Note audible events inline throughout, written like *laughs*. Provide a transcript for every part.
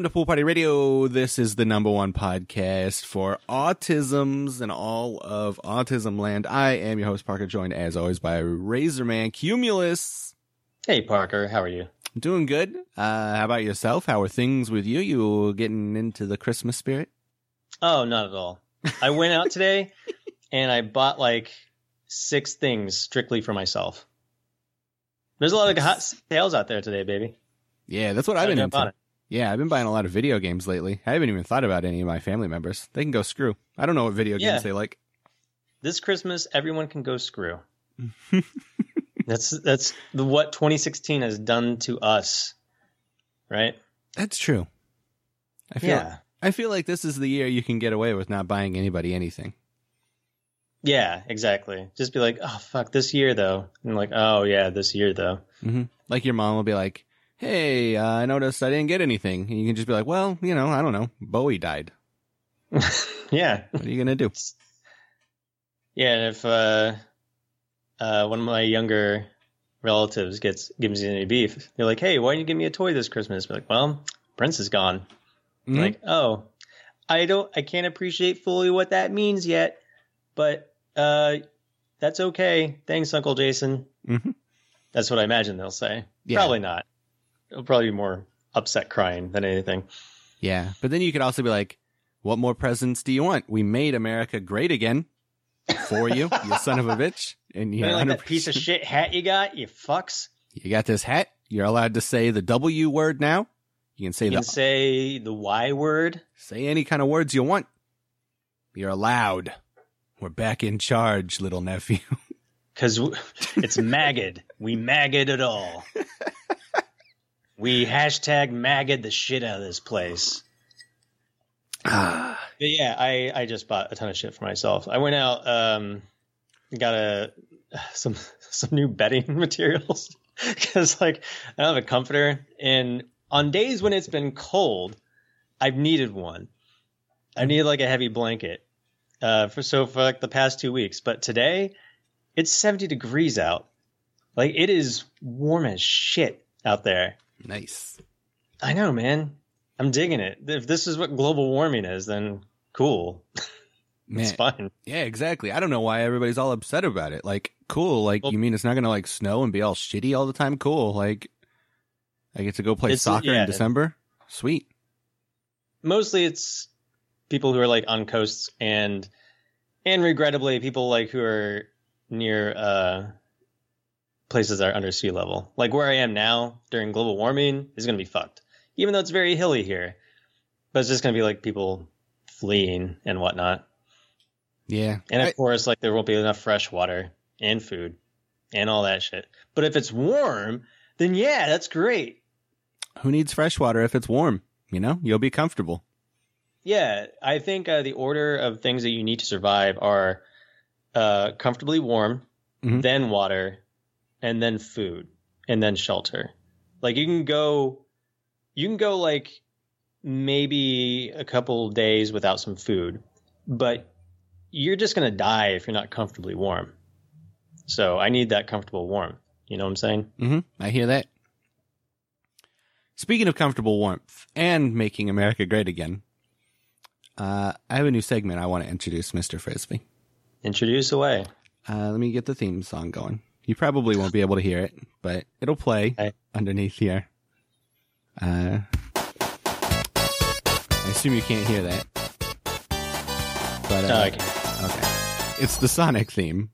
Welcome to Pool Party Radio. This is the number one podcast for autisms and all of autism land. I am your host, Parker, joined as always by Razorman Cumulus. Hey, Parker. How are you? Doing good. Uh, how about yourself? How are things with you? You getting into the Christmas spirit? Oh, not at all. I went out today *laughs* and I bought like six things strictly for myself. There's a lot of hot sales out there today, baby. Yeah, that's what I've been into. Yeah, I've been buying a lot of video games lately. I haven't even thought about any of my family members. They can go screw. I don't know what video games they like. This Christmas, everyone can go screw. *laughs* that's that's the, what 2016 has done to us, right? That's true. I feel Yeah, I feel like this is the year you can get away with not buying anybody anything. yeah, exactly. Just be like, oh fuck, this year though, and like, oh yeah, this year though. hmm Like your mom will be like, "Hey, uh, I noticed I didn't get anything," and you can just be like, "Well, you know, I don't know. Bowie died. *laughs* yeah, What are you gonna do?" Yeah, and if uh, uh, one of my younger relatives gets gives me any beef, they're like, "Hey, why didn't you give me a toy this Christmas?" Be like, "Well, Prince is gone." Mhm. Like, oh, I don't, I can't appreciate fully what that means yet, but uh, that's okay. Thanks, Uncle Jason. Mhm. That's what I imagine they'll say. Yeah. Probably not. It'll probably be more upset crying than anything. Yeah, but then you could also be like, "What more presents do you want? We made America great again for you, *laughs* you son of a bitch." And You like that piece of shit hat you got, you fucks. You got this hat. You're allowed to say the W word now. You can say You the can say the Y word. say any kind of words you want. You're allowed. We're back in charge, little nephew. *laughs* Because it's *laughs* maggot. We maggot it all. We hashtag maggot the shit out of this place. ah, But yeah, I, I just bought a ton of shit for myself. I went out, um, got a *sighs* some some new bedding *laughs* materials because like I don't have a comforter, and on days when it's been cold, I've needed one. I need like a heavy blanket. Uh, for so for like the past two weeks, but today it's 70 degrees out. Like it is warm as shit out there. Nice. I know, man. I'm digging it. If this is what global warming is, then cool. *laughs* Man, It's fine. yeah, exactly. I don't know why everybody's all upset about it. Like, cool. Like, Well- you mean it's not gonna like snow and be all shitty all the time? Cool. Like, I get to go play soccer yeah. in December. Sweet. Mostly it's people who are like on coasts and and regrettably people like who are near uh places that are under sea level. Like where I am now during global warming is gonna be fucked. Even though it's very hilly here. But it's just gonna be like people fleeing and whatnot. Yeah. And of I- course, like there won't be enough fresh water and food and all that shit. But if it's warm, then yeah, that's great. who needs fresh water if it's warm? You know, you'll be comfortable. Yeah, I think uh, the order of things that you need to survive are uh, comfortably warm, Mhm. then water, and then food, and then shelter. Like you can go, you can go like maybe a couple days without some food, but you're just gonna die if you're not comfortably warm. So I need that comfortable warm. You know what I'm saying? Mm-hmm. I hear that. Speaking of comfortable warmth and making America great again, uh, I have a new segment I want to introduce, Mr. Frisbee. Introduce away. Uh, let me get the theme song going. You probably won't be able to hear it, but it'll play Okay. underneath here. Uh, I assume you can't hear that. But, uh, I can, okay. It's the Sonic theme.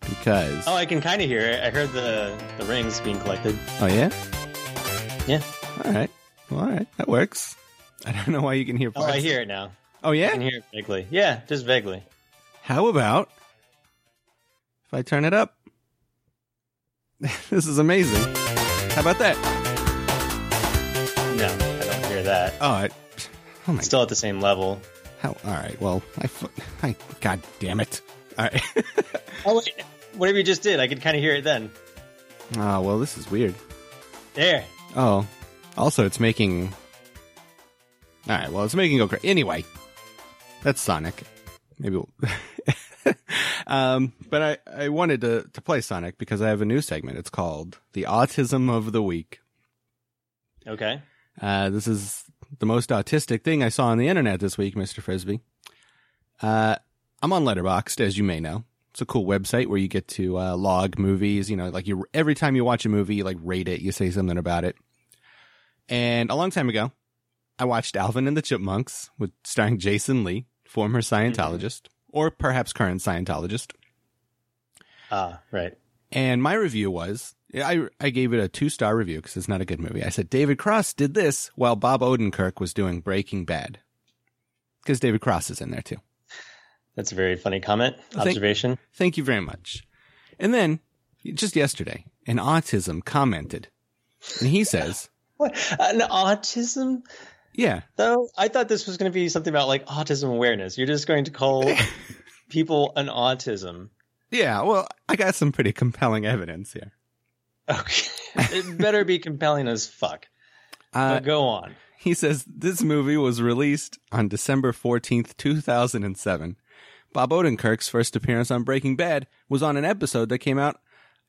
Because. oh, I can kind of hear it. I heard the the rings being collected. Oh, yeah? Yeah. All right. Well, all right. That works. *laughs* I don't know why you can hear Oh. I hear it now. Oh, yeah? I can hear it vaguely. Yeah, just vaguely. How about if I turn it up? *laughs* this is amazing. How about that? No, I don't hear that. Oh, I, oh my Still at the same level. How, all right. Well, I, I, God damn it. All right. *laughs* Oh wait, whatever you just did, I could kind of hear it then. oh, well, this is weird. There. Oh, also, it's making. All right. Well, it's making go crazy. Anyway, that's Sonic. Maybe. We'll... *laughs* *laughs* um, but I, I wanted to, to play Sonic because I have a new segment. It's called the Autism of the Week. Okay. Uh, this is the most autistic thing I saw on the internet this week, Mr. Frisbee. Uh, I'm on Letterboxd, as you may know. It's a cool website where you get to uh, log movies. You know, like you every time you watch a movie, you like rate it, you say something about it. And a long time ago, I watched Alvin and the Chipmunks with starring Jason Lee, former Scientologist, or perhaps current Scientologist. Ah, right. And my review was I I gave it a two star review because it's not a good movie. I said David Cross did this while Bob Odenkirk was doing Breaking Bad because David Cross is in there too. That's a very funny comment Thank- observation. Thank you very much. And then just yesterday, an autism commented, and he says, *laughs* What an autism "Yeah, though? I thought this was going to be something about like autism awareness. You're just going to call *laughs* people an autism. yeah. Well, I got some pretty compelling evidence here." Okay, it better be compelling as fuck. Uh, go on. He says this movie was released on December 14th, 2007. Bob Odenkirk's first appearance on Breaking Bad was on an episode that came out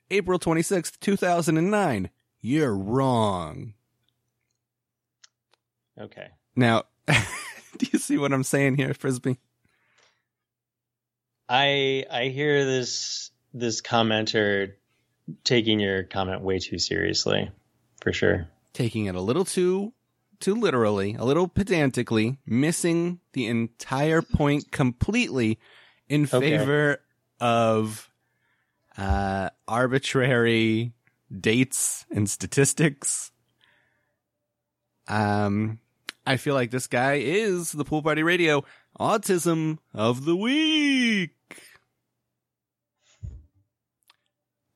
April 26th, 2009. You're wrong. Okay. Now, *laughs* do you see what I'm saying here, Frisbee? I I hear this this commenter taking your comment way too seriously, for sure. Taking it a little too too literally, a little pedantically, missing the entire point completely in Okay. favor of uh, arbitrary dates and statistics. Um, I feel like this guy is the pool party radio autism of the week.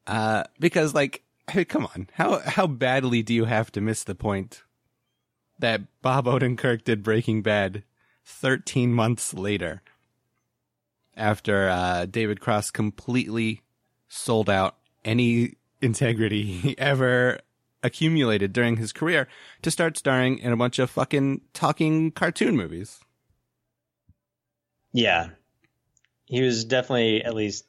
Uh, because like, hey, come on, how how badly do you have to miss the point that Bob Odenkirk did Breaking Bad 13 months later after uh, David Cross completely sold out any integrity *laughs* he ever accumulated during his career to start starring in a bunch of fucking talking cartoon movies. Yeah. He was definitely at least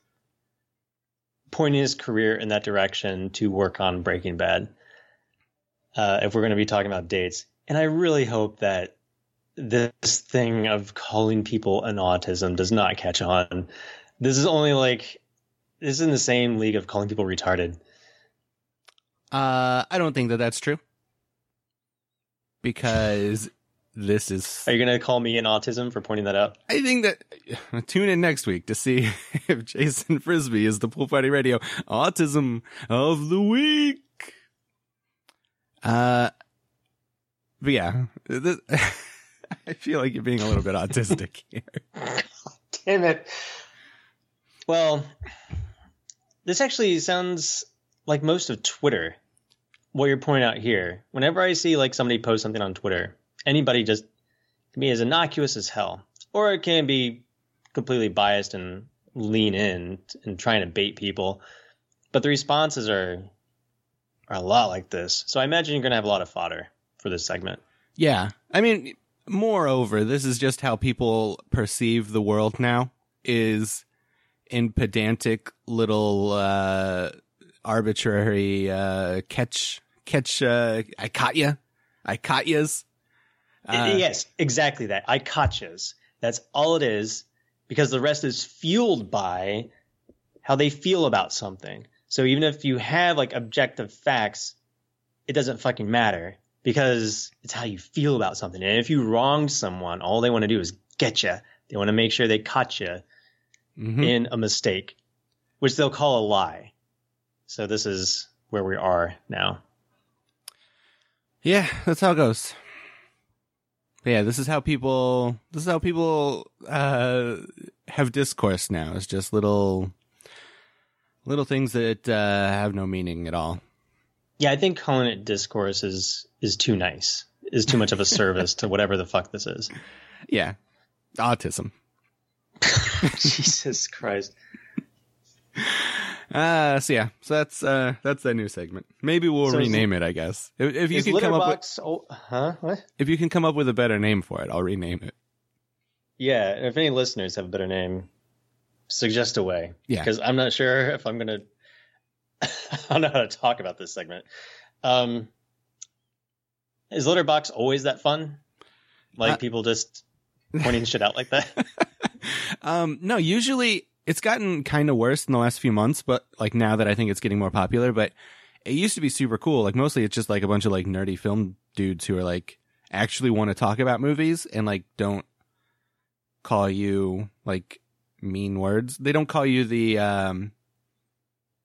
pointing his career in that direction to work on Breaking Bad. Uh, if we're going to be talking about dates. And I really hope that this thing of calling people an autism does not catch on. This is only like, this is in the same league of calling people retarded. Uh, I don't think that that's true because this is. Are you going to call me an autism for pointing that out? I think that *laughs* tune in next week to see *laughs* if Jason Frisbee is the Pool Party Radio Autism of the Week. Uh, but yeah, *laughs* th- I feel like you're being a little bit autistic here. Damn it. Well, this actually sounds like most of Twitter. What you're pointing out here. Whenever I see like somebody post something on Twitter, anybody just can be as innocuous as hell, or it can be completely biased and lean in and trying to bait people. But the responses are are a lot like this. So I imagine you're going to have a lot of fodder for this segment. Yeah, I mean, moreover, this is just how people perceive the world now. Is in pedantic little uh, arbitrary uh, catch catch. Uh, I caught ya. I caught yas. Uh, yes, exactly that. I cotchas. That's all it is, because the rest is fueled by how they feel about something. So even if you have like objective facts, it doesn't fucking matter because it's how you feel about something. And if you wronged someone, all they want to do is get you. They want to make sure they caught you mhm. in a mistake, which they'll call a lie. So this is where we are now. Yeah, that's how it goes. But yeah, this is how people. This is how people uh, have discourse now. It's just little, little things that uh, have no meaning at all. Yeah, I think calling it discourse is is too nice. Is too much of a *laughs* service to whatever the fuck this is. Yeah, autism. *laughs* Jesus Christ. Uh, so yeah, so that's uh, that's that new segment. Maybe we'll So rename it. I guess if, if you can come up with Oh, huh? What? if you can come up with a better name for it, I'll rename it. Yeah. If any listeners have a better name, suggest a way. Yeah. Because I'm not sure if I'm gonna. *laughs* I don't know how to talk about this segment. Um. Is Letterboxd always that fun? Like Uh, people just pointing shit out like that? *laughs* Um, no, usually it's gotten kind of worse in the last few months, but like now that I think it's getting more popular, but it used to be super cool. Like mostly it's just like a bunch of like nerdy film dudes who are like actually want to talk about movies and like don't call you like mean words. They don't call you the, um,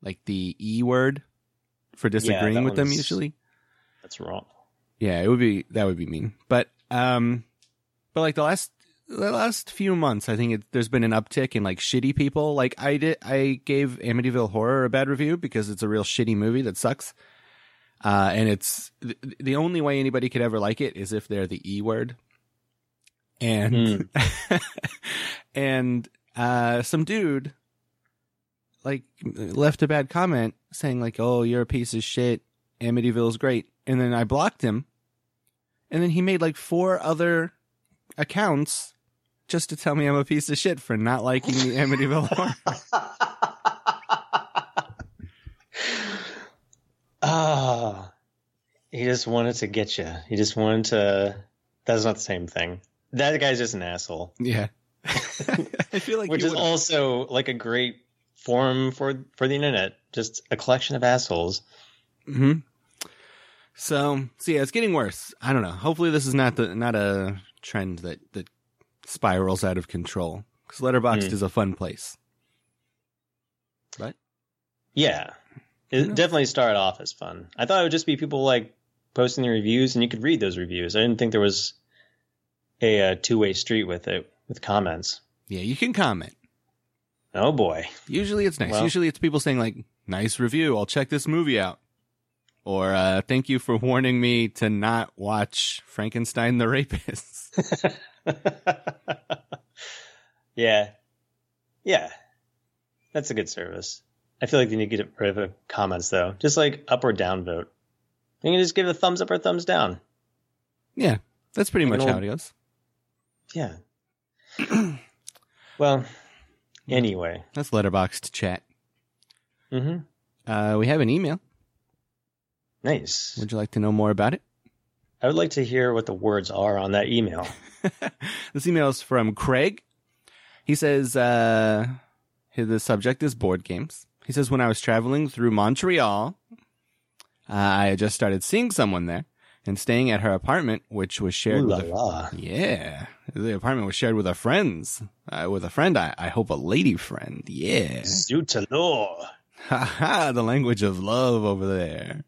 like the E word for disagreeing that with them usually. That's wrong. Yeah, it would be that would be mean. But um but like the last the last few months, I think it, there's been an uptick in like shitty people. Like I did I gave Amityville Horror a bad review because it's a real shitty movie that sucks. Uh and it's th- the only way anybody could ever like it is if they're the E word. And *laughs* and uh some dude like left a bad comment saying like, "Oh, you're a piece of shit. Amityville's great." And then I blocked him. And then he made like four other accounts just to tell me I'm a piece of shit for not liking the Amityville horror. *laughs* Ah, he just wanted to get you. He just wanted to. That's not the same thing. That guy's just an asshole, Yeah. *laughs* I feel like which is would've- also like a great forum for for the internet. Just a collection of assholes. hmm So, so yeah, it's getting worse. I don't know. Hopefully, this is not the not a trend that that spirals out of control. Because Letterboxd Hmm. is a fun place. Right? Yeah, it definitely started off as fun. I thought it would just be people like posting the reviews, and you could read those reviews. I didn't think there was a, uh two way street with it with comments. Yeah, you can comment. Oh boy. Usually, it's nice. Well- Usually, it's people saying like, "Nice review. I'll check this movie out." Or uh, thank you for warning me to not watch Frankenstein the Rapist. *laughs* *laughs* yeah. Yeah. That's a good service. I feel like you need to get rid of comments though. Just like up or down vote. You can just give a thumbs up or thumbs down. yeah, that's pretty Like much an how it goes. Yeah. *clears throat* well, anyway. That's Letterboxd chat. hmm Uh, we have an email. Nice. Would you like to know more about it? I would like to hear what the words are on that email. *laughs* this email is from Craig. He says, uh, the subject is board games. He says, when I was traveling through Montreal, uh, I had just started seeing someone there and staying at her apartment, which was shared Ooh with la a, la. yeah, the apartment was shared with a friends, uh, with a friend. I, I hope a lady friend. Yeah. Sutalor. Ha ha, the language of love over there.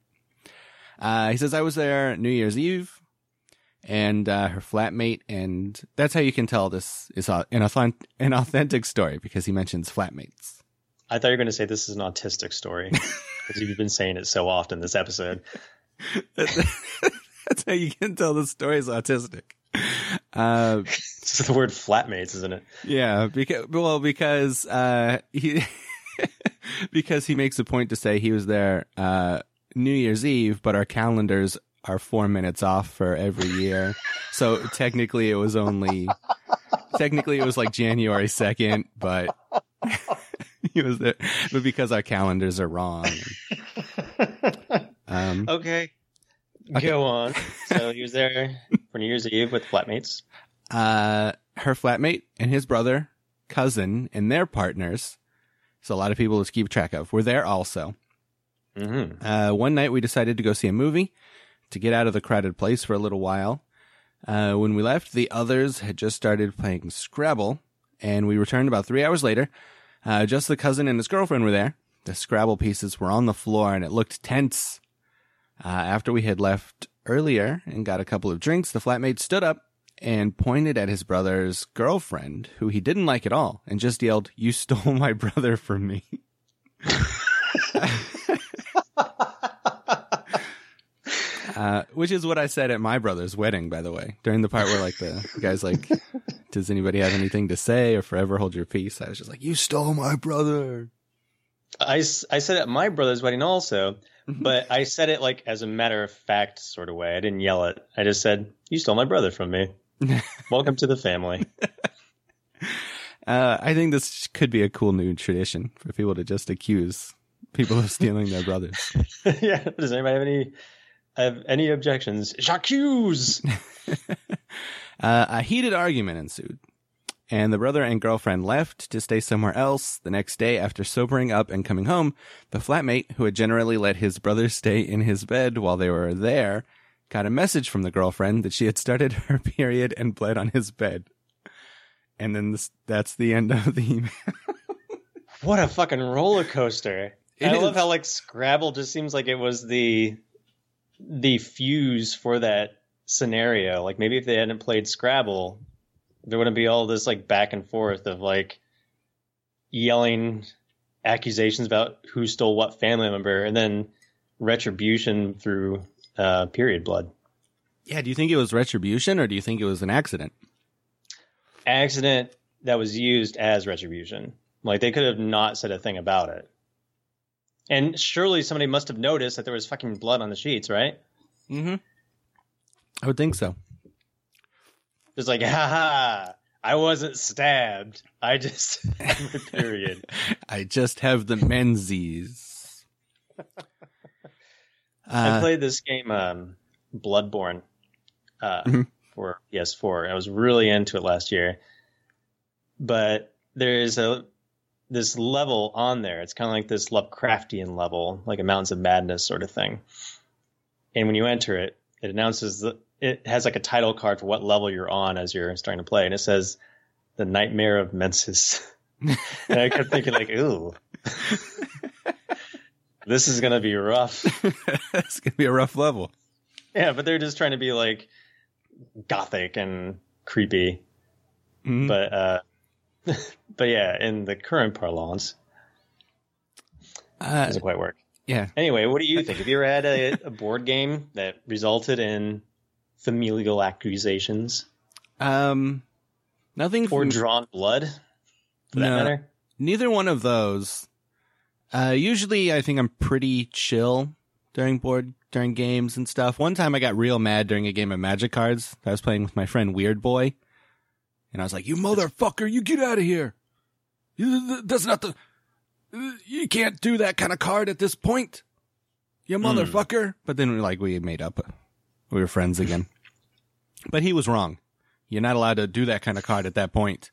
Uh, he says, I was there New Year's Eve and uh, her flatmate, and that's how you can tell this is an, authentic, an authentic story because he mentions flatmates. I thought you were going to say this is an autistic story because you've been saying it so often this episode. *laughs* that's how you can tell the story is autistic. Uh, *laughs* It's the word flatmates, isn't it? yeah, because, well, because, uh, he, *laughs* because he makes a point to say he was there, uh, New Year's Eve, but our calendars are four minutes off for every year. So technically it was only, technically it was like January 2nd, but *laughs* he was there, but because our calendars are wrong. Um, Okay. Okay. Go on. So he was there for New Year's Eve with flatmates. uh, her flatmate and his brother, cousin, and their partners. So a lot of people to keep track of were there also. Mm-hmm. Uh, one night we decided to go see a movie to get out of the crowded place for a little while. Uh, when we left, the others had just started playing Scrabble, and we returned about three hours later. Uh, just the cousin and his girlfriend were there. The Scrabble pieces were on the floor, and it looked tense. Uh, after we had left earlier and got a couple of drinks, the flatmate stood up and pointed at his brother's girlfriend, who he didn't like at all, and just yelled, You stole *laughs* my brother from me. *laughs* *laughs* Uh, which is what I said at my brother's wedding, by the way. During the part where like the *laughs* guy's like, "Does anybody have anything to say?" or "Forever hold your peace," I was just like, "You stole my brother." I, I said it at my brother's wedding also, but I said it like as a matter of fact sort of way. I didn't yell it. I just said, "You stole my brother from me. *laughs* Welcome to the family." *laughs* Uh, I think this could be a cool new tradition for people to just accuse people of stealing their brothers. yeah. Does anybody have any have any objections, j'accuse. *laughs* Uh, a heated argument ensued, and the brother and girlfriend left to stay somewhere else. The next day, after sobering up and coming home, the flatmate, who had generally let his brother stay in his bed while they were there, got a message from the girlfriend that she had started *laughs* her period and bled on his bed. And then this, that's the end of the email. What a fucking roller coaster! It I love is. how like Scrabble just seems like it was the the fuse for that scenario. Like maybe if they hadn't played Scrabble, there wouldn't be all this like back and forth of like yelling accusations about who stole what family member, and then retribution through uh, period blood. yeah, do you think it was retribution or do you think it was an accident? Accident that was used as retribution. Like they could have not said a thing about it. And surely somebody must have noticed that there was fucking blood on the sheets, right? Mm-hmm. I would think so. It's like, *laughs* haha, I wasn't stabbed. I just *laughs* had my period. *laughs* I just have the menzies. I Uh, played this game, um, Bloodborne, uh, Mhm. for PS4. I was really into it last year, but there's a this level on there. It's kind of like this Lovecraftian level, like a Mountains of Madness sort of thing. And when you enter it, it announces that it has like a title card for what level you're on as you're starting to play, and it says "The Nightmare of Menses." *laughs* and I kept thinking, like, ooh. *laughs* This is gonna be rough. *laughs* it's gonna be a rough level. Yeah, but they're just trying to be like gothic and creepy. Mhm. But uh *laughs* but yeah, in the current parlance, it Uh, doesn't quite work. yeah, Anyway, what do you think? Have you ever had a, a board game that resulted in familial accusations um, nothing or from drawn blood? For that No. matter? neither one of those. Uh, usually I think I'm pretty chill during board during games and stuff. One time I got real mad during a game of Magic cards. I was playing with my friend Weird Boy, and I was like, "You motherfucker, you get out of here! You, that's not the. You can't do that kind of card at this point, you motherfucker!" But then like we made up. We were friends again. *laughs* but he was wrong. You're not allowed to do that kind of card at that point.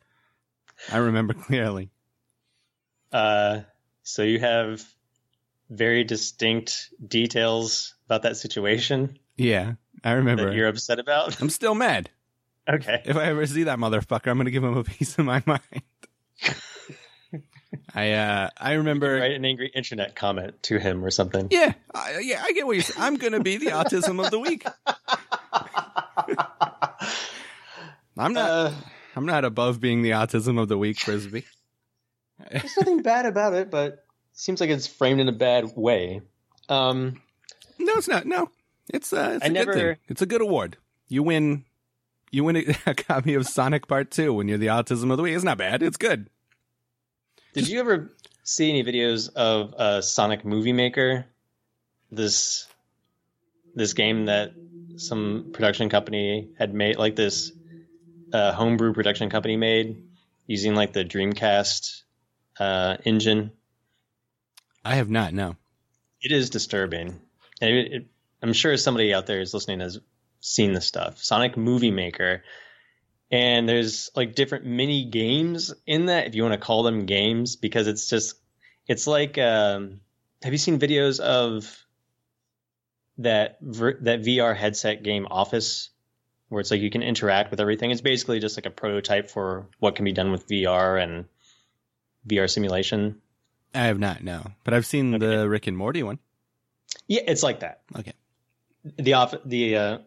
I remember *laughs* clearly. Uh so you have very distinct details about that situation Yeah, I that remember. you're upset about? I'm still mad. Okay. If I ever see that motherfucker, I'm gonna give him a piece of my *laughs* mind. I uh I remember. Write an angry internet comment to him or something. Yeah, I, yeah, I get what you're saying. I'm gonna be the autism of the week. *laughs* I'm not. Uh, I'm not above being the autism of the week, frisbee. there's nothing bad about it, but seems like it's framed in a bad way. Um, No, it's not. No, it's uh, it's a I good thing. It's a good award. You win. You win a, *laughs* a copy of Sonic Part Two when you're the autism of the week. It's not bad. It's good. did you ever see any videos of uh, Sonic Movie Maker? This this game that some production company had made, like this uh, homebrew production company made using like the Dreamcast uh, engine. I have not. No. It is disturbing. And it, it, I'm sure somebody out there is listening has seen the stuff. Sonic Movie Maker. And there's like different mini games in that, if you want to call them games, because it's just, it's like, um, have you seen videos of that that VR headset game Office, where it's like you can interact with everything? It's basically just like a prototype for what can be done with VR and VR simulation. I have not. No, but I've seen the Rick and Morty one. Yeah, it's like that. Okay. the off the uh,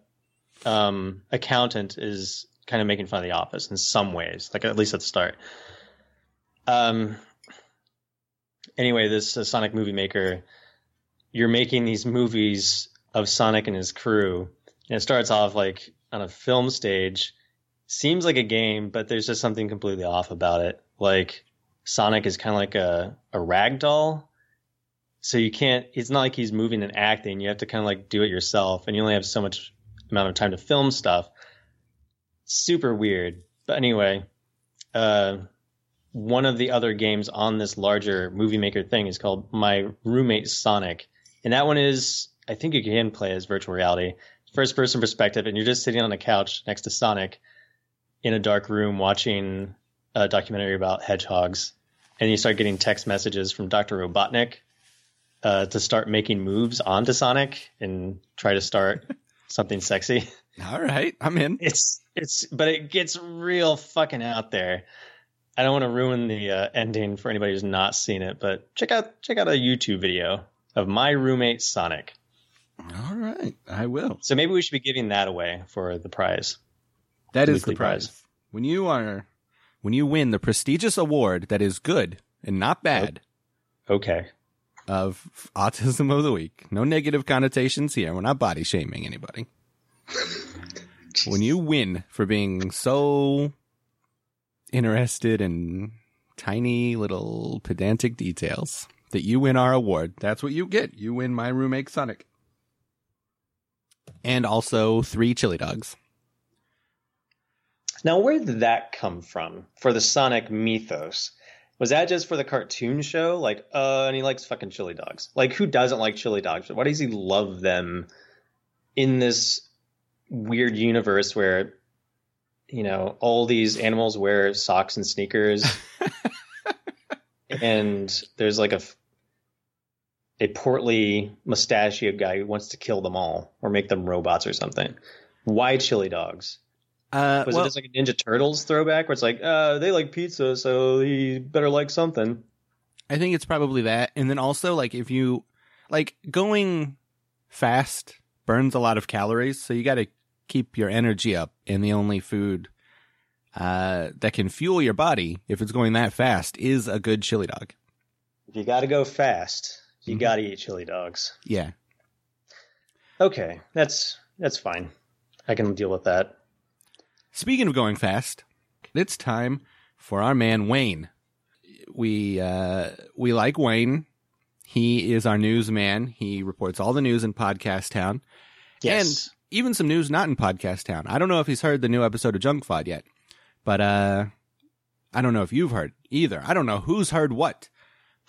um, accountant is kind of making fun of the office in some ways, like at least at the start. Um. Anyway, this uh, Sonic movie maker, you're making these movies of Sonic and his crew, and it starts off like on a film stage. Seems like a game, but there's just something completely off about it. Like Sonic is kind of like a a rag doll so you can't it's not like he's moving and acting you have to kind of like do it yourself and you only have so much amount of time to film stuff. Super weird. But anyway uh one of the other games on this larger movie maker thing is called my roommate sonic. And that one is I think you can play as virtual reality, first person perspective, and you're just sitting on a couch next to Sonic in a dark room watching a documentary about hedgehogs, and you start getting text messages from Doctor Robotnik uh, to start making moves onto Sonic and try to start *laughs* something sexy. All right, I'm in. It's it's, but it gets real fucking out there. I don't want to ruin the uh, ending for anybody who's not seen it, but check out check out a YouTube video of my roommate Sonic. All right, I will. So maybe we should be giving that away for the prize. That is the prize. prize. When you are when you win the prestigious award that is good and not bad Okay. Of autism of the week. No negative connotations here. We're not body shaming anybody. when you win for being so interested in tiny little pedantic details that you win our award, that's what you get. You win my roommate Sonic. And also three chili dogs. Now, where did that come from for the Sonic mythos? Was that just for the cartoon show? Like, uh, and he likes fucking chili dogs. Like, who doesn't like chili dogs? Why does he love them in this weird universe where, you know, all these animals wear socks and sneakers, *laughs* and there's like a a portly mustachioed guy who wants to kill them all or make them robots or something. Why chili dogs? Uh, Was well, it just like a Ninja Turtles throwback where it's like, uh, they like pizza, so he better like something? I think it's probably that. And then also, like, if you, like, going fast burns a lot of calories. So you got to keep your energy up. And the only food uh, that can fuel your body, if it's going that fast, is a good chili dog. If you got to go fast, you Mhm. got to eat chili dogs. Yeah. Okay, that's that's fine. I can deal with that. Speaking of going fast, it's time for our man Wayne. We uh, we like Wayne. He is our newsman. He reports all the news in Podcast Town. Yes. And even some news not in Podcast Town. I don't know if he's heard the new episode of Junk Food yet, but uh, I don't know if you've heard either. I don't know who's heard what,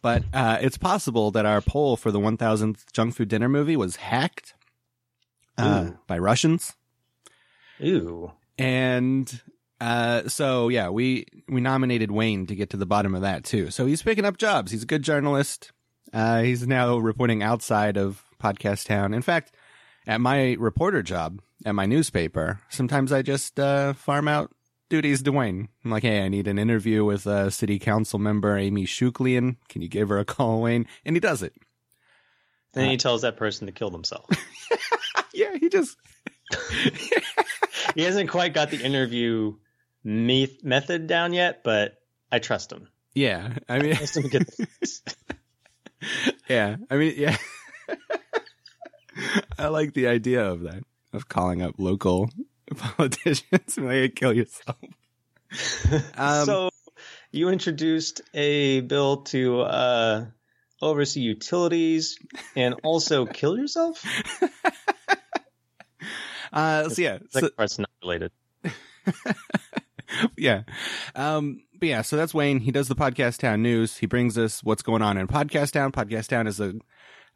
but uh, it's possible that our poll for the 1000th Junk Food Dinner movie was hacked uh, by Russians, Ooh. And uh, so yeah, we we nominated Wayne to get to the bottom of that too. So he's picking up jobs. He's a good journalist. Uh, he's now reporting outside of Podcast Town. In fact, at my reporter job at my newspaper, sometimes I just uh, farm out duties to Wayne. I'm like, hey, I need an interview with uh, city council member Amy Shuklian. Can you give her a call, Wayne? And he does it. Then Uh, he tells that person to kill themselves. *laughs* Yeah, he just. *laughs* he hasn't quite got the interview me- method down yet, but I trust him. Yeah, I mean, I trust him get *laughs* yeah, I mean, yeah. *laughs* I like the idea of that of calling up local politicians and like kill yourself. Um, so you introduced a bill to uh, oversee utilities and also kill yourself. Uh, so yeah, so, part's not related. *laughs* yeah, um, but yeah, so that's Wayne. He does the Podcast Town news. He brings us what's going on in Podcast Town. Podcast Town is a,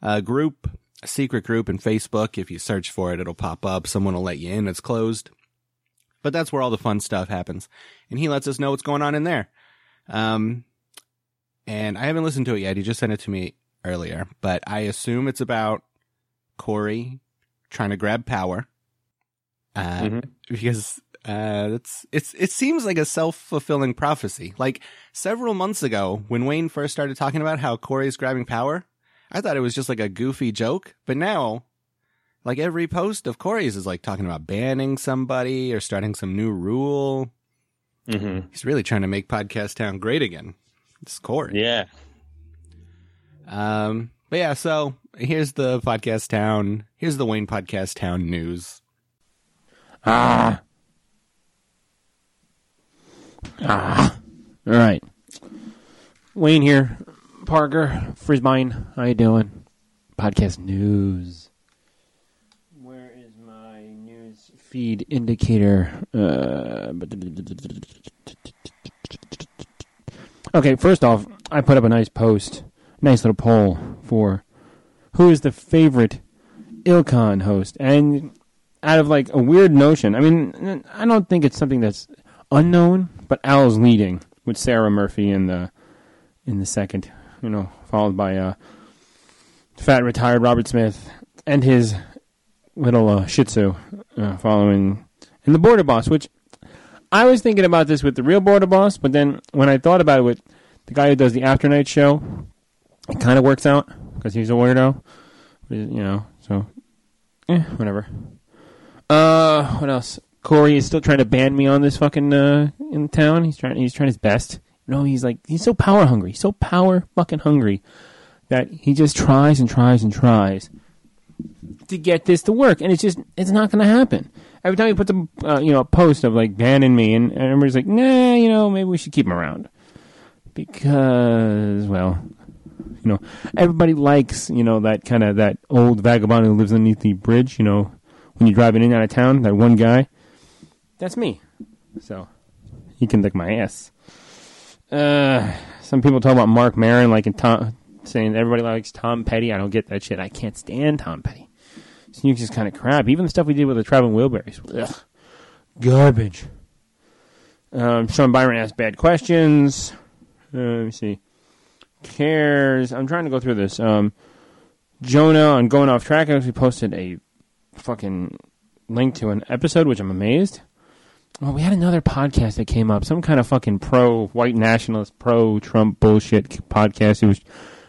a group, a secret group in Facebook. If you search for it, it'll pop up. Someone will let you in. It's closed, but that's where all the fun stuff happens. And he lets us know what's going on in there. Um, and I haven't listened to it yet. He just sent it to me earlier, but I assume it's about Corey trying to grab power. Uh, Mhm. because uh it's it's it seems like a self-fulfilling prophecy like several months ago when wayne first started talking about how corey's grabbing power i thought it was just like a goofy joke but now like every post of corey's is like talking about banning somebody or starting some new rule Mm-hmm. he's really trying to make podcast town great again it's corey Yeah. um but yeah so here's the podcast town here's the wayne podcast town news Ah. Ah. All right. Wayne here. Parker, Frisbine, how you doing? Podcast news. Where is my news feed indicator? Uh, okay, first off, I put up a nice post, nice little poll for who is the favorite Ilcon host, and out of like a weird notion. I mean, I don't think it's something that's unknown, but Al's leading with Sarah Murphy in the in the second, you know, followed by uh, fat retired Robert Smith and his little uh, Shih Tzu uh, following, and the Border Boss, which I was thinking about this with the real Border Boss, but then when I thought about it with the guy who does the After Night show, it kind of works out because he's a weirdo, you know. So, eh, whatever. Uh, what else? Corey is still trying to ban me on this fucking uh in town. He's trying. He's trying his best. No, he's like he's so power hungry, so power fucking hungry that he just tries and tries and tries to get this to work, and it's just it's not going to happen. Every time he puts a uh, you know a post of like banning me, and, and everybody's like, nah, you know, maybe we should keep him around because well, you know, everybody likes you know that kind of that old vagabond who lives underneath the bridge. You know, when you're driving in and out of town, that one guy. That's me. So he can lick my ass. Uh, some people talk about Marc Maron like in Tom, saying everybody likes Tom Petty. I don't get that shit. I can't stand Tom Petty. He's just kind of crap. Even the stuff we did with the Traveling Wilburys. Ugh. Garbage. Um, Sean Byron asked bad questions. Uh, let me see. Cares. I'm trying to go through this. Um, Jonah on Going Off Track I actually posted a fucking link to an episode, which I'm amazed. Well, we had another podcast that came up, some kind of fucking pro white nationalist, pro Trump bullshit podcast. It was,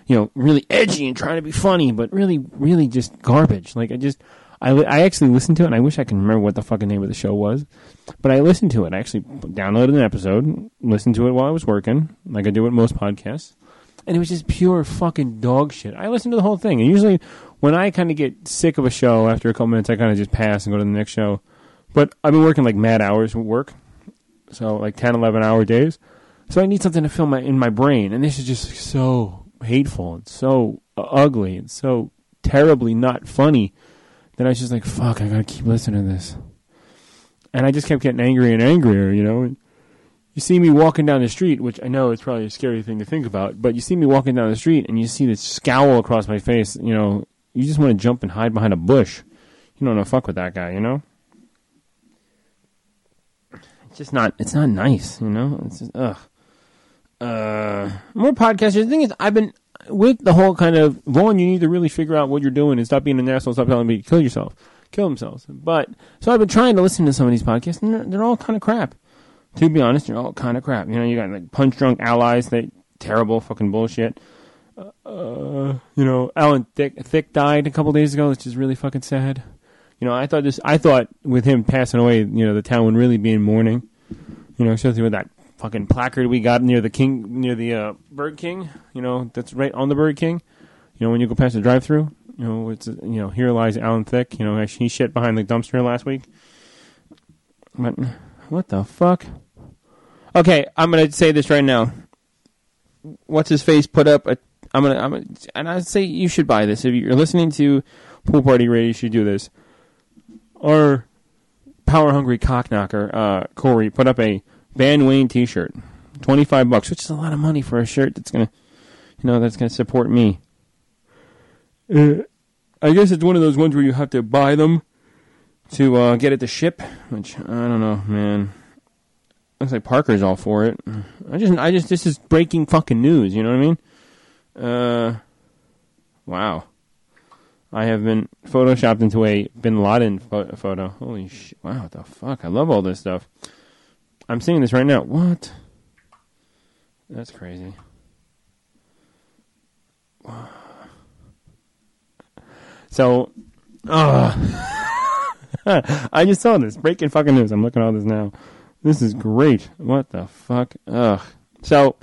you know, really edgy and trying to be funny, but really, really just garbage. Like I just, I, I actually listened to it, and I wish I can remember what the fucking name of the show was, but I listened to it. I actually downloaded an episode, listened to it while I was working, like I do with most podcasts, and it was just pure fucking dog shit. I listened to the whole thing, and usually when I kind of get sick of a show after a couple minutes, I kind of just pass and go to the next show. But I've been working like mad hours at work, so like 10, 11 hour days. So I need something to fill my in my brain, and this is just so hateful and so ugly and so terribly not funny that I was just like, "Fuck, I gotta keep listening to this." And I just kept getting angrier and angrier, you know. You see me walking down the street, which I know is probably a scary thing to think about, but you see me walking down the street and you see this scowl across my face, you know, you just want to jump and hide behind a bush. You don't want to fuck with that guy, you know? It's just not. It's not nice, you know. It's just ugh. Uh, more podcasters. The thing is, I've been with the whole kind of Vaughn. You need to really figure out what you're doing and stop being an asshole. Stop telling me to kill yourself, kill themselves. But so I've been trying to listen to some of these podcasts, and they're, they're all kind of crap. To be honest, they're all kind of crap. You know, you got like punch drunk allies. They terrible fucking bullshit. Uh, you know, Alan Thicke, Thicke died a couple days ago, which is really fucking sad. You know, I thought this. I thought with him passing away, you know, the town would really be in mourning. You know, especially with that fucking placard we got near the King, near the uh, Bird King. You know, that's right on the Bird King. You know, when you go past the drive-through, you know, it's you know, here lies Alan Thicke. You know, he shit behind the dumpster last week. But what the fuck? Okay, I'm gonna say this right now. What's his face put up a I'm gonna, I'm gonna, and I say you should buy this. If you're listening to Pool Party Radio, you should do this. Or Power Hungry Cockknocker, uh, Corey, put up a Van Wayne T-shirt, twenty five bucks, which is a lot of money for a shirt that's gonna, you know, that's gonna support me. Uh, I guess it's one of those ones where you have to buy them to uh, get it to ship, which I don't know, man. Looks like Parker's all for it. I just, I just, this is breaking fucking news. You know what I mean? Uh, wow. I have been photoshopped into a Bin Laden pho- photo. Holy shit! Wow, what the fuck? I love all this stuff. I'm seeing this right now. What? That's crazy. *sighs* So, uh, *laughs* I just saw this breaking fucking news. I'm looking at all this now. This is great. What the fuck? Ugh. So,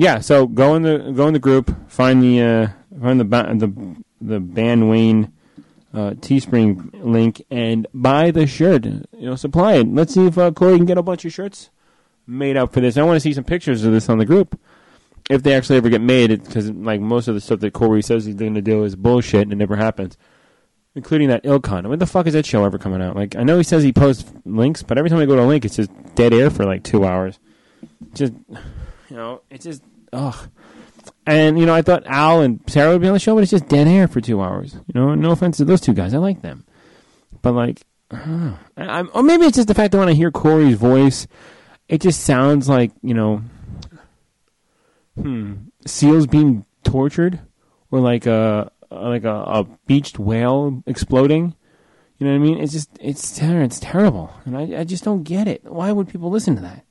yeah, so go in the go in the group, find the uh, find the the the Van Wayne uh, Teespring link, and buy the shirt. You know, supply it. Let's see if uh, Corey can get a bunch of shirts made up for this. I want to see some pictures of this on the group if they actually ever get made. Because like most of the stuff that Corey says he's going to do is bullshit, and it never happens. Including that Ilcon. When the fuck is that show ever coming out? Like, I know he says he posts links, but every time I go to a link, it's just dead air for like two hours. Just you know, it's just ugh. And you know, I thought Al and Sarah would be on the show, but it's just dead air for two hours. You know, no offense to those two guys, I like them, but like. I, I'm, or maybe it's just the fact that when I hear Corey's voice, it just sounds like you know, hmm, seals being tortured, or like a like a, a beached whale exploding. You know what I mean? It's just it's ter- it's terrible, and I I just don't get it. Why would people listen to that?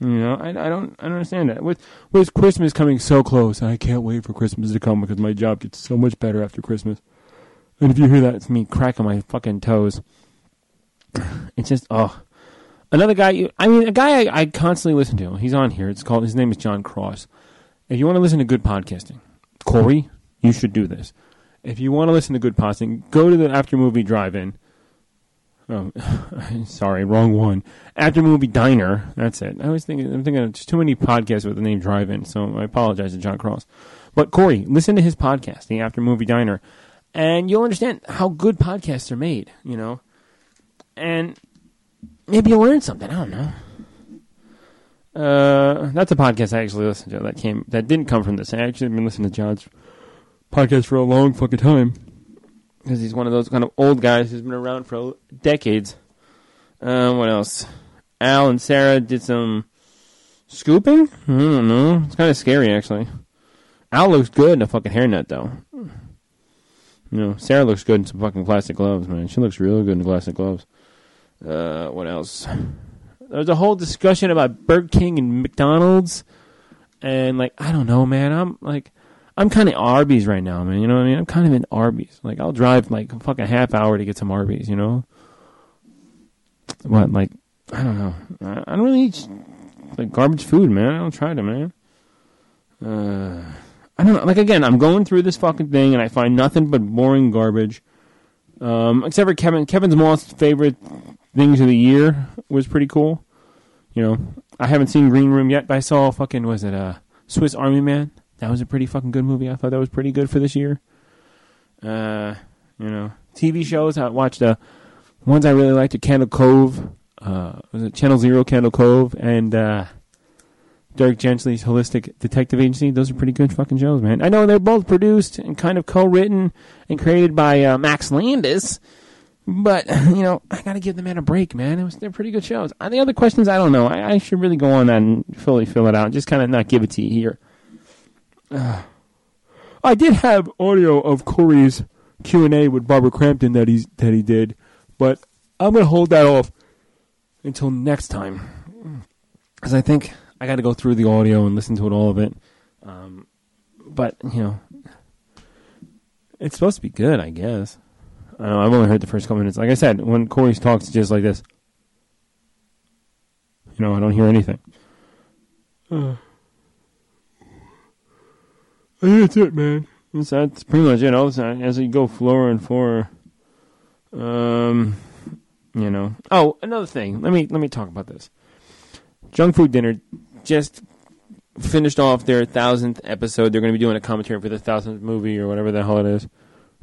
You know, I, I don't I don't understand that. With with Christmas coming so close, I can't wait for Christmas to come because my job gets so much better after Christmas. And if you hear that, it's me cracking my fucking toes. *clears throat* It's just oh, another guy. You, I mean, a guy I, I constantly listen to. He's on here. It's called. His name is John Cross. If you want to listen to good podcasting, Corey, you should do this. If you want to listen to good podcasting, go to the after movie drive-in. Oh, *laughs* sorry, wrong one. After movie diner. That's it. I was thinking. I'm thinking too many podcasts with the name drive-in. So I apologize to John Cross. But Corey, listen to his podcast, the After Movie Diner, and you'll understand how good podcasts are made. You know, and maybe you'll learn something. I don't know. Uh, that's a podcast I actually listened to that came that didn't come from this. I actually been listening to John's podcast for a long fucking time because he's one of those kind of old guys who's been around for decades. Uh, what else? Al and Sarah did some scooping. I don't know. It's kind of scary actually. Al looks good in a fucking hairnet though. You know, Sarah looks good in some fucking plastic gloves, man. She looks real good in plastic gloves. Uh, what else? There was a whole discussion about Burger King and McDonald's, and like I don't know, man. I'm like, I'm kind of Arby's right now, man. You know what I mean? I'm kind of in Arby's. Like I'll drive like a fucking half hour to get some Arby's. You know? What? Like I don't know. I, I don't really eat like garbage food, man. I don't try to, man. Uh, I don't know. Like again, I'm going through this fucking thing, and I find nothing but boring garbage. Um, except for Kevin. Kevin's most favorite things of the year was pretty cool. You know, I haven't seen Green Room yet, but I saw fucking was it uh Swiss Army Man? That was a pretty fucking good movie. I thought that was pretty good for this year. Uh, you know, TV shows. I watched the uh, ones I really liked: Candle Cove. Uh, was it Channel Zero, Candle Cove, and uh, Dirk Gently's Holistic Detective Agency. Those are pretty good fucking shows, man. I know they're both produced and kind of co-written and created by uh, Max Landis. But *laughs* you know, I got to give the man a break, man. It was they're pretty good shows. Uh, the other questions, I don't know. I, I, should really go on that and fully fill it out. Just kind of not give it to you here. Uh, I did have audio of Corey's Q and A with Barbara Crampton that he's that he did, but I'm gonna hold that off until next time because I think I got to go through the audio and listen to it all of it. Um, but you know, it's supposed to be good, I guess. I know, I've only heard the first couple minutes. Like I said, when Corey talks, just like this. You know, I don't hear anything. Uh, that's it, man. That's, that's pretty much it. All as you go floor and floor, um, you know. Oh, another thing. Let me let me talk about this. Junk Food Dinner just finished off their thousandth episode. They're going to be doing a commentary for the thousandth movie or whatever the hell it is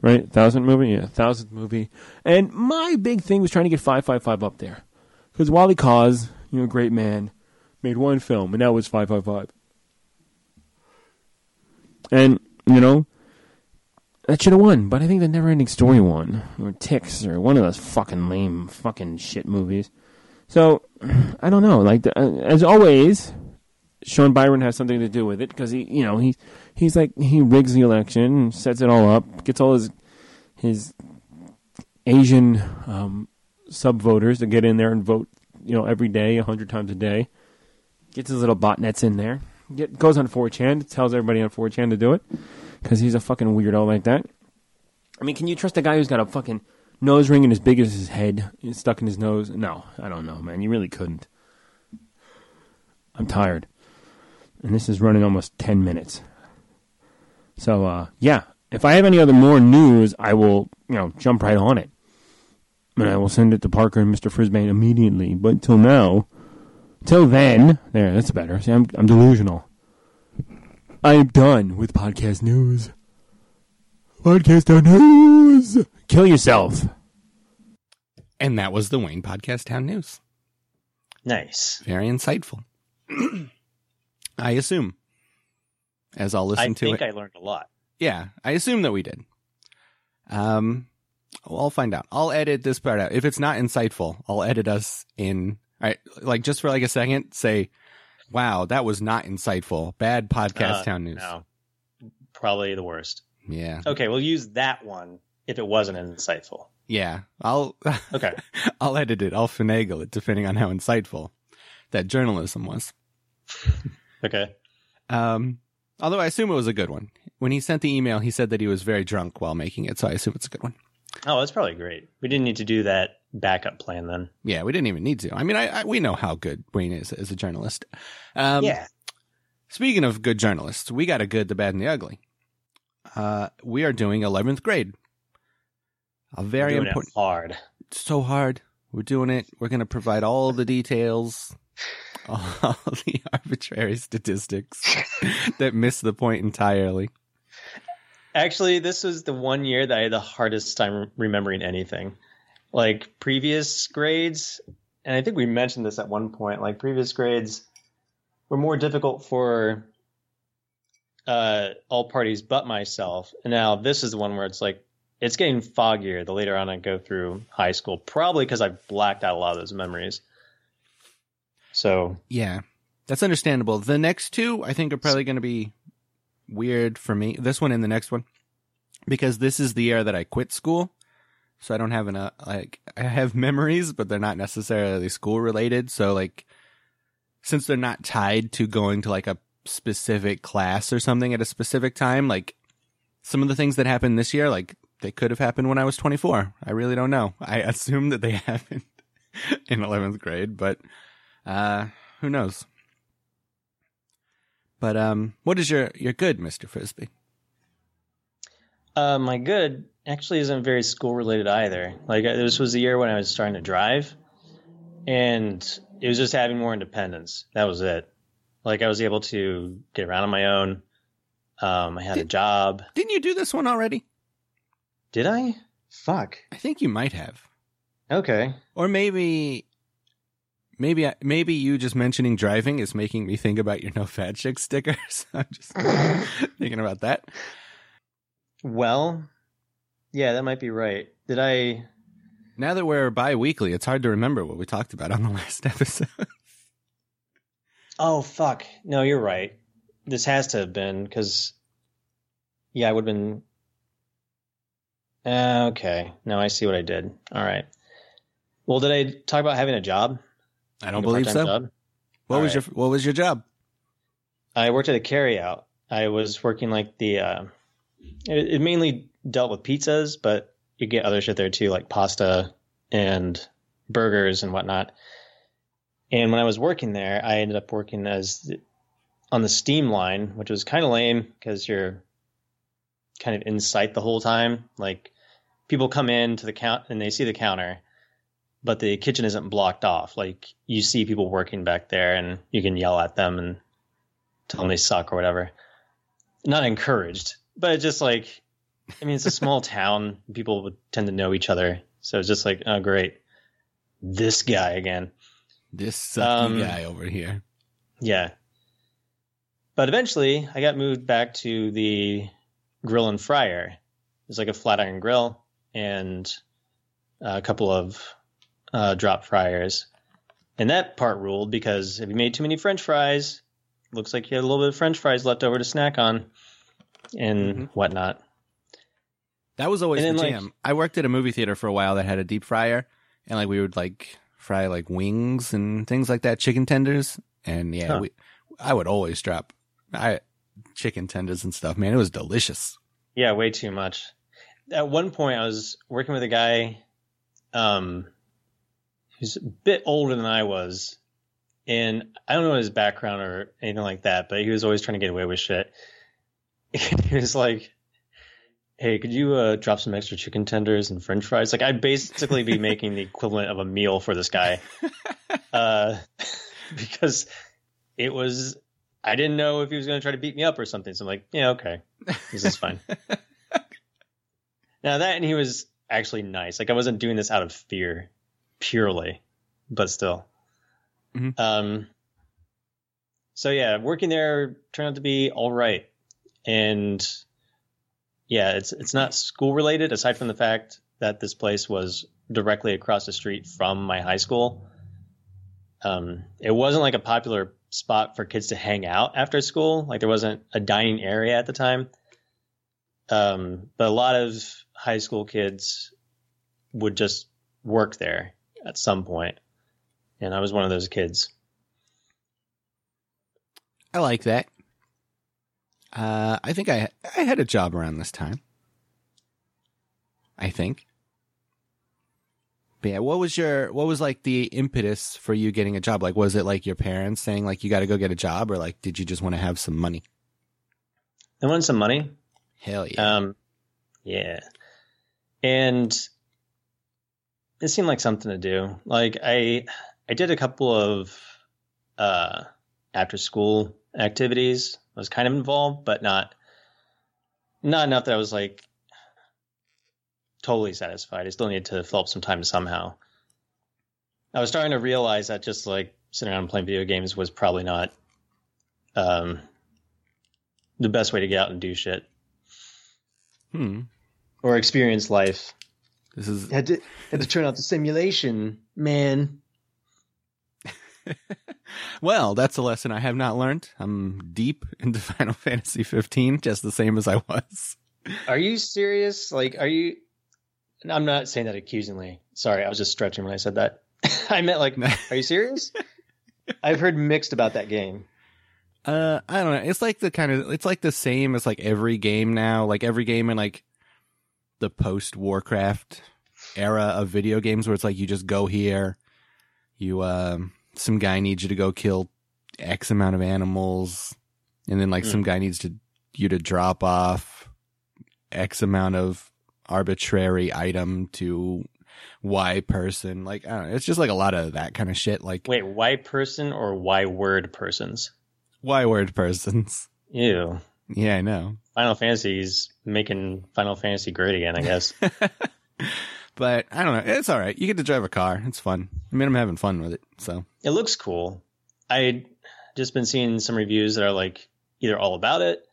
right? thousandth movie, yeah, thousandth movie. And my big thing was trying to get five five five up there, because Wally Koz, you know, great man, made one film, and that was five five five. And you know, that should have won, but I think the Never Ending Story won, or Ticks, or one of those fucking lame fucking shit movies. So I don't know. Like uh, as always, Sean Byron has something to do with it because he, you know, he he's like he rigs the election, sets it all up, gets all his his Asian um, sub voters to get in there and vote, you know, every day, a hundred times a day. Gets his little botnets in there. Get, goes on 4chan, tells everybody on 4chan to do it because he's a fucking weirdo like that. I mean, can you trust a guy who's got a fucking nose ring and as big as his head stuck in his nose? No, I don't know, man. You really couldn't. I'm tired. And this is running almost 10 minutes. So uh, yeah, if I have any other more news, I will you know jump right on it, and I will send it to Parker and Mister Frisbane immediately. But till now, till then, there that's better. See, I'm I'm delusional. I am done with podcast news. Podcast news. Kill yourself. And that was the Wayne Podcast Town News. Nice. Very insightful. *clears throat* I assume. as I'll listen I to think it. I learned a lot. Yeah, I assume that we did. Um, well, I'll find out. I'll edit this part out. If it's not insightful, I'll edit us in. Right, like just for like a second, say, "Wow, that was not insightful." Bad podcast Uh, town news. No, probably the worst. Yeah, Okay, we'll use that one if it wasn't insightful. yeah. I'll *laughs* Okay. I'll edit it. I'll finagle it depending on how insightful that journalism was. *laughs* Okay. Um, although I assume it was a good one. When he sent the email, he said that he was very drunk while making it, so I assume it's a good one. Oh, that's probably great. We didn't need to do that backup plan then. Yeah, we didn't even need to. I mean, I, I we know how good Wayne is as a journalist. Um, yeah. Speaking of good journalists, we got a good, the bad, and the ugly. Uh, we are doing 11th grade. A very important, hard. so hard. We're doing it. We're going to provide all the details, *laughs* all the arbitrary statistics that miss the point entirely. Actually, this was the one year that I had the hardest time remembering anything. Like previous grades, and I think we mentioned this at one point, like previous grades were more difficult for uh, all parties but myself. And now this is the one where it's like, it's getting foggier the later on I go through high school, probably because I blacked out a lot of those memories. So, Yeah, that's understandable. The next two, I think, are probably going to be weird for me. This one and the next one, because this is the year that I quit school, so I don't have enough. Like, I have *laughs* memories, but they're not necessarily school related. So, like, since they're not tied to going to like a specific class or something at a specific time, like some of the things that happened this year, like they could have happened when I was 24. I really don't know. I *laughs* assume that they *laughs* happened in 11th grade, but uh, who knows? But um, what is your your good, Mister Frisbee? Uh, my good actually isn't very school related either. Like uh, this was the year when I was starting to drive, and it was just having more independence. That was it. Like I was able to get around on my own. Um, I had a job. Didn't you do this one already? Did I? Fuck. I think you might have, Okay. or maybe, maybe, I- maybe you just mentioning driving is making me think about your *laughs* no fat chick stickers. *laughs* I'm just *laughs* thinking about that. Well, yeah, that might be right. Did I? Now that we're bi-weekly, it's hard to remember what we talked about on the last episode. Oh fuck. No, you're right. This has to have been because. Yeah, I would have been. Uh, okay. now I see what I did. All right. Well, did I talk about having a job? I don't believe so. job? What All was right. your What was your job? I worked at a carryout. I was working like the. Uh, it, it mainly dealt with pizzas, but you get other shit there too, like pasta and burgers and whatnot. And when I was working there, I ended up working as the, on the steam line, which was kind of lame because you're kind of in sight the whole time. Like people come in to the count and they see the counter, but the kitchen isn't blocked off. Like you see people working back there, and you can yell at them and tell them they suck or whatever. Not encouraged, but just like, I mean, it's a small *laughs* town. People would tend to know each other. So it's just like, oh, great. This guy again. This sucky Um, guy over here. Yeah. But eventually, I got moved back to the grill and fryer. It's like a flat iron grill and a couple of uh, drop fryers. And that part ruled because if you made too many French fries, looks like you had a little bit of French fries left over to snack on and Mhm. whatnot. That was always And the jam. like- I worked at a movie theater for a while that had a deep fryer, and like we would like fry like wings and things like that, chicken tenders, and yeah, Huh. we, I would always drop, I chicken tenders and stuff. Man, it was delicious. Yeah, way too much. At one point, I was working with a guy um, who's a bit older than I was, and I don't know his background or anything like that, but he was always trying to get away with shit. *laughs* he was like, "Hey, could you uh, drop some extra chicken tenders and French fries?" Like, I'd basically be *laughs* making the equivalent of a meal for this guy, uh, *laughs* because it was. I didn't know if he was going to try to beat me up or something. So I'm like, yeah, okay, this is fine. now that and he was actually nice. Like I wasn't doing this out of fear, purely, but still. Mhm. Um. So yeah, working there turned out to be all right. and yeah, it's it's not school related aside from the fact that this place was directly across the street from my high school. Um, it wasn't like a popular spot for kids to hang out after school. Like there wasn't a dining area at the time. Um, but a lot of high school kids would just work there at some point, and I was one of those kids. I like that. Uh, I think I I had a job around this time. I think. But yeah, what was your what was like the impetus for you getting a job? Like was it like your parents saying like you got to go get a job or like did you just want to have some money? I wanted some money. Hell yeah. Um, yeah, and it seemed like something to do. Like I, I did a couple of uh, after school activities. I was kind of involved, but not not enough that I was like totally satisfied. I still needed to fill up some time somehow. I was starting to realize that just like sitting around playing video games was probably not um, the best way to get out and do shit hmm. or experience life. This is Had to had to turn out the simulation, man. *laughs* well, that's a lesson I have not learned. I'm deep into *laughs* Final Fantasy 15, just the same as I was. Are you serious? Like, are you? I'm not saying that accusingly. Sorry, I was just stretching when I said that. *laughs* I meant like, are you serious? I've heard mixed about that game. Uh, I don't know. It's like the kind of it's like the same as like every game now. Like every game in like the post Warcraft era of video games, where it's like you just go here, you um, some guy needs you to go kill X amount of animals, and then like Mm. some guy needs to you to drop off X amount of arbitrary item to Y person. Like I don't know. It's just like a lot of that kind of shit. Like Wait, Y person or Y word persons? Y word persons. Ew. Yeah, I know. Final Fantasy's making Final Fantasy great again, I guess. *laughs* but I don't know. It's all right. You get to drive a car. It's fun. I mean, I'm having fun with it. So it looks cool. I just been seeing some reviews that are like either all about it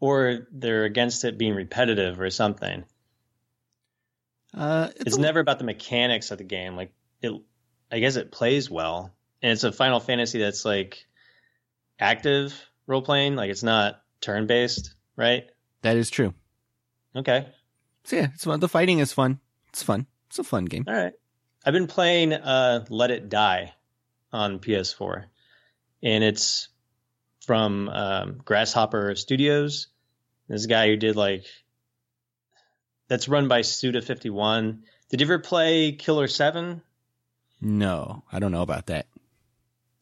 or they're against it being repetitive or something. uh, It's, a- never about the mechanics of the game. Like it, I guess it plays well, and it's a Final Fantasy that's like active role playing. Like it's not turn based, right? that is true. Okay, So yeah, it's fun. The fighting is fun. It's fun. It's a fun game. all right. I've been playing uh, Let It Die on PS4, and it's from um, Grasshopper Studios. This guy who did like that's run by Suda Fifty One. Did you ever play Killer Seven? No, I don't know about that.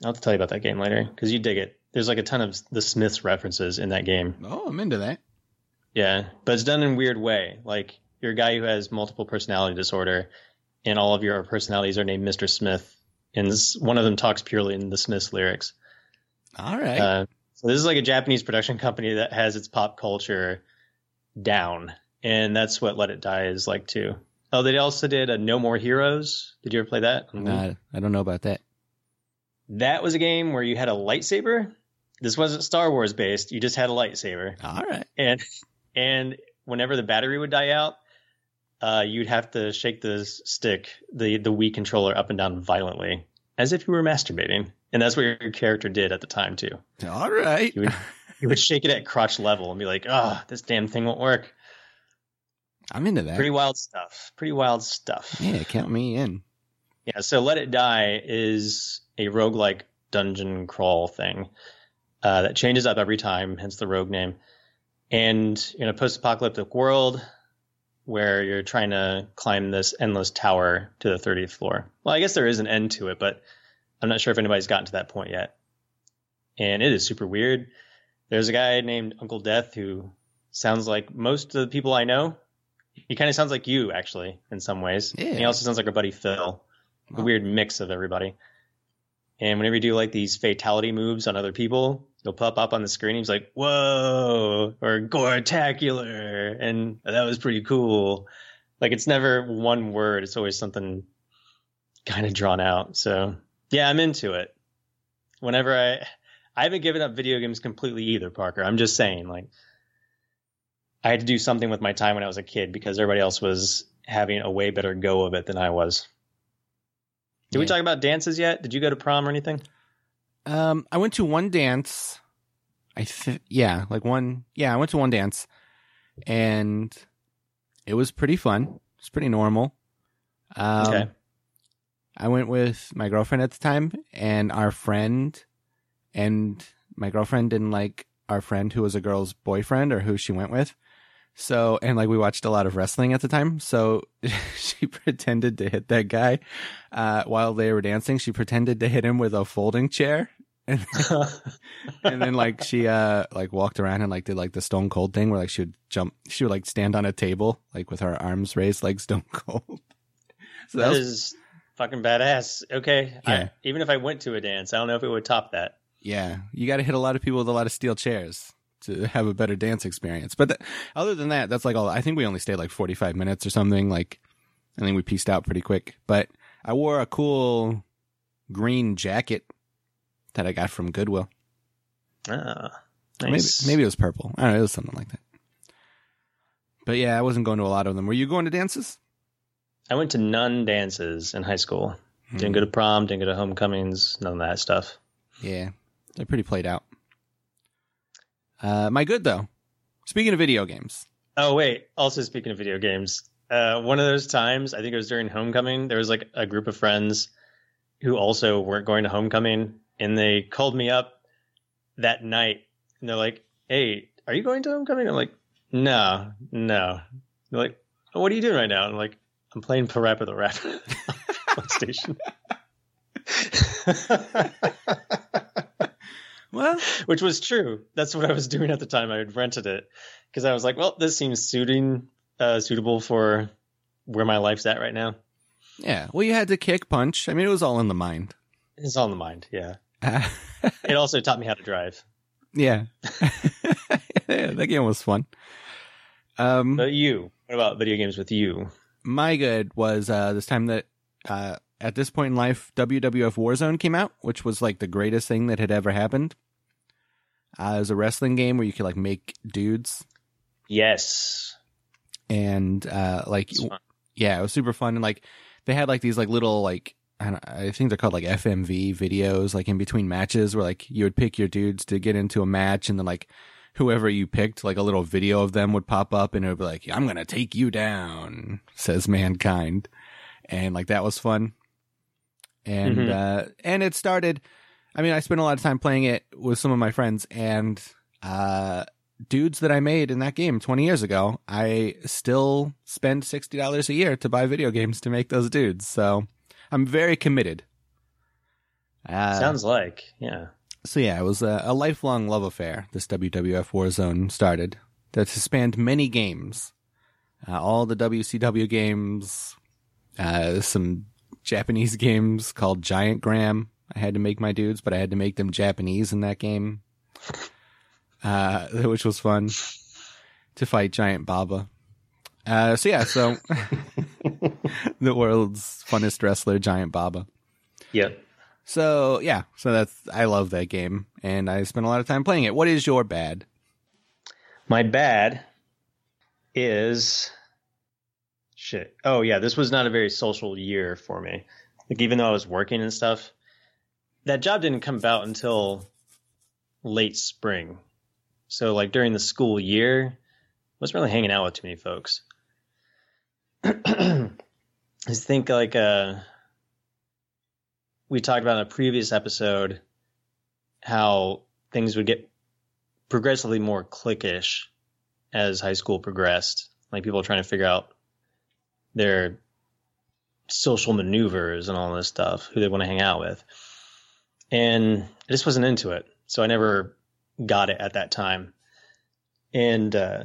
I'll have to tell you about that game later because you dig it. There's like a ton of the Smiths references in that game. Oh, I'm into that. Yeah, but it's done in a weird way. Like you're a guy who has multiple personality disorder, and all of your personalities are named Mr. Smith, and this, one of them talks purely in the Smiths lyrics. All right. Uh, so this is like a Japanese production company that has its pop culture down, and that's what Let It Die is like too. Oh, they also did a No More Heroes. Did you ever play that? Nah, I don't know about that. That was a game where you had a lightsaber. This wasn't Star Wars based. You just had a lightsaber. All right. and and whenever the battery would die out, uh, you'd have to shake the stick, the the Wii controller up and down violently, as if you were masturbating, and that's what your character did at the time too. All right. You would you would shake it at crotch level and be like, "Oh, this damn thing won't work." I'm into that. Pretty wild stuff. Pretty wild stuff. yeah, count me in. Yeah, so Let It Die is a roguelike dungeon crawl thing uh, that changes up every time, hence the rogue name. And in a post apocalyptic world where you're trying to climb this endless tower to the 30th floor. Well, I guess there is an end to it, but I'm not sure if anybody's gotten to that point yet. And it is super weird. There's a guy named Uncle Death who sounds like most of the people I know. He kind of sounds like you, actually, in some ways. Yeah. He also sounds like our buddy Phil a weird mix of everybody. And whenever you do like these fatality moves on other people, he'll pop up on the screen. He's like, "Whoa!" or "Gortacular," and that was pretty cool. Like it's never one word; it's always something kind of drawn out. So yeah, I'm into it. Whenever I, I haven't given up video games completely either, Parker. I'm just saying, like, I had to do something with my time when I was a kid because everybody else was having a way better go of it than I was. Did we talk about dances yet? Did you go to prom or anything? Um, I went to one dance. I th- yeah, like one. Yeah, I went to one dance, and it was pretty fun. It's pretty normal. Um, Okay. I went with my girlfriend at the time, and our friend, and my girlfriend didn't like our friend who was a girl's boyfriend or who she went with. So, and like we watched a lot of wrestling at the time. So *laughs* she pretended to hit that guy uh, while they were dancing. She pretended to hit him with a folding chair. *laughs* And, and then like she uh like walked around and like did like the stone cold thing where like she would jump she would like stand on a table like with her arms raised like stone *laughs* cold so that that was is fucking badass. Okay. Yeah. I, even if I went to a dance, I don't know if it would top that. Yeah, you got to hit a lot of people with a lot of steel chairs to have a better dance experience. But th- other than that, that's like all. I think we only stayed like forty five minutes or something. Like, I think we pieced out pretty quick. But I wore a cool green jacket that I got from Goodwill. Ah, Maybe nice. maybe it was purple. I don't know. It was something like that. But yeah, I wasn't going to a lot of them. Were you going to dances? I went to none dances in high school. Hmm. Didn't go to prom, didn't go to homecomings, none of that stuff. Yeah, they're pretty played out. Uh, my good though. Speaking of video games, Oh wait, also speaking of video games, uh, one of those times, I think it was during homecoming, there was like a group of friends who also weren't going to homecoming, and they called me up that night, and they're like, "Hey, are you going to homecoming?" I'm like, "No, no." They're like, oh, "What are you doing right now?" I'm like, "I'm playing Parappa the Rapper *laughs* on PlayStation." *laughs* *laughs* well, *laughs* Which was true. That's what I was doing at the time. I had rented it because I was like, "Well, this seems suiting, uh, suitable for where my life's at right now." yeah. Well, you had to kick, punch. I mean, it was all in the mind. It's all in the mind, yeah. Uh, *laughs* It also taught me how to drive. yeah. *laughs* yeah, that game was fun. Um, But you, what about video games with you? my good was uh, this time that uh, at this point in life, WWF Warzone came out, which was like the greatest thing that had ever happened. Uh, it was a wrestling game where you could like make dudes. Yes. and uh, like yeah, it was super fun. And like they had like these like little like I, don't, I think they're called like FMV videos like in between matches where like you would pick your dudes to get into a match and then like whoever you picked like a little video of them would pop up and it would be like I'm gonna take you down says mankind. And like that was fun and Mhm. uh and it started I mean I spent a lot of time playing it with some of my friends and uh dudes that I made in that game 20 years ago, I still spend $60 a year to buy video games to make those dudes. So I'm very committed. Uh, Sounds like, yeah. so yeah, it was a, a lifelong love affair. This WWF Warzone started that spanned many games, uh, all the WCW games, uh, some Japanese games called Giant Gram. I had to make my dudes, but I had to make them Japanese in that game, uh, *laughs* which was fun to fight Giant Baba. Uh, so yeah, so *laughs* the world's funnest wrestler, Giant Baba. Yep. So yeah, so that's I love that game, and I spent a lot of time playing it. What is your bad? My bad is shit. Oh yeah, this was not a very social year for me. Like even though I was working and stuff, that job didn't come about until late spring. So like during the school year, wasn't really hanging out with too many folks. *clears throat* I think like uh we talked about in a previous episode how things would get progressively more cliquish as high school progressed. Like people trying to figure out their social maneuvers and all this stuff, who they want to hang out with. And I just wasn't into it. So I never got it at that time. And uh,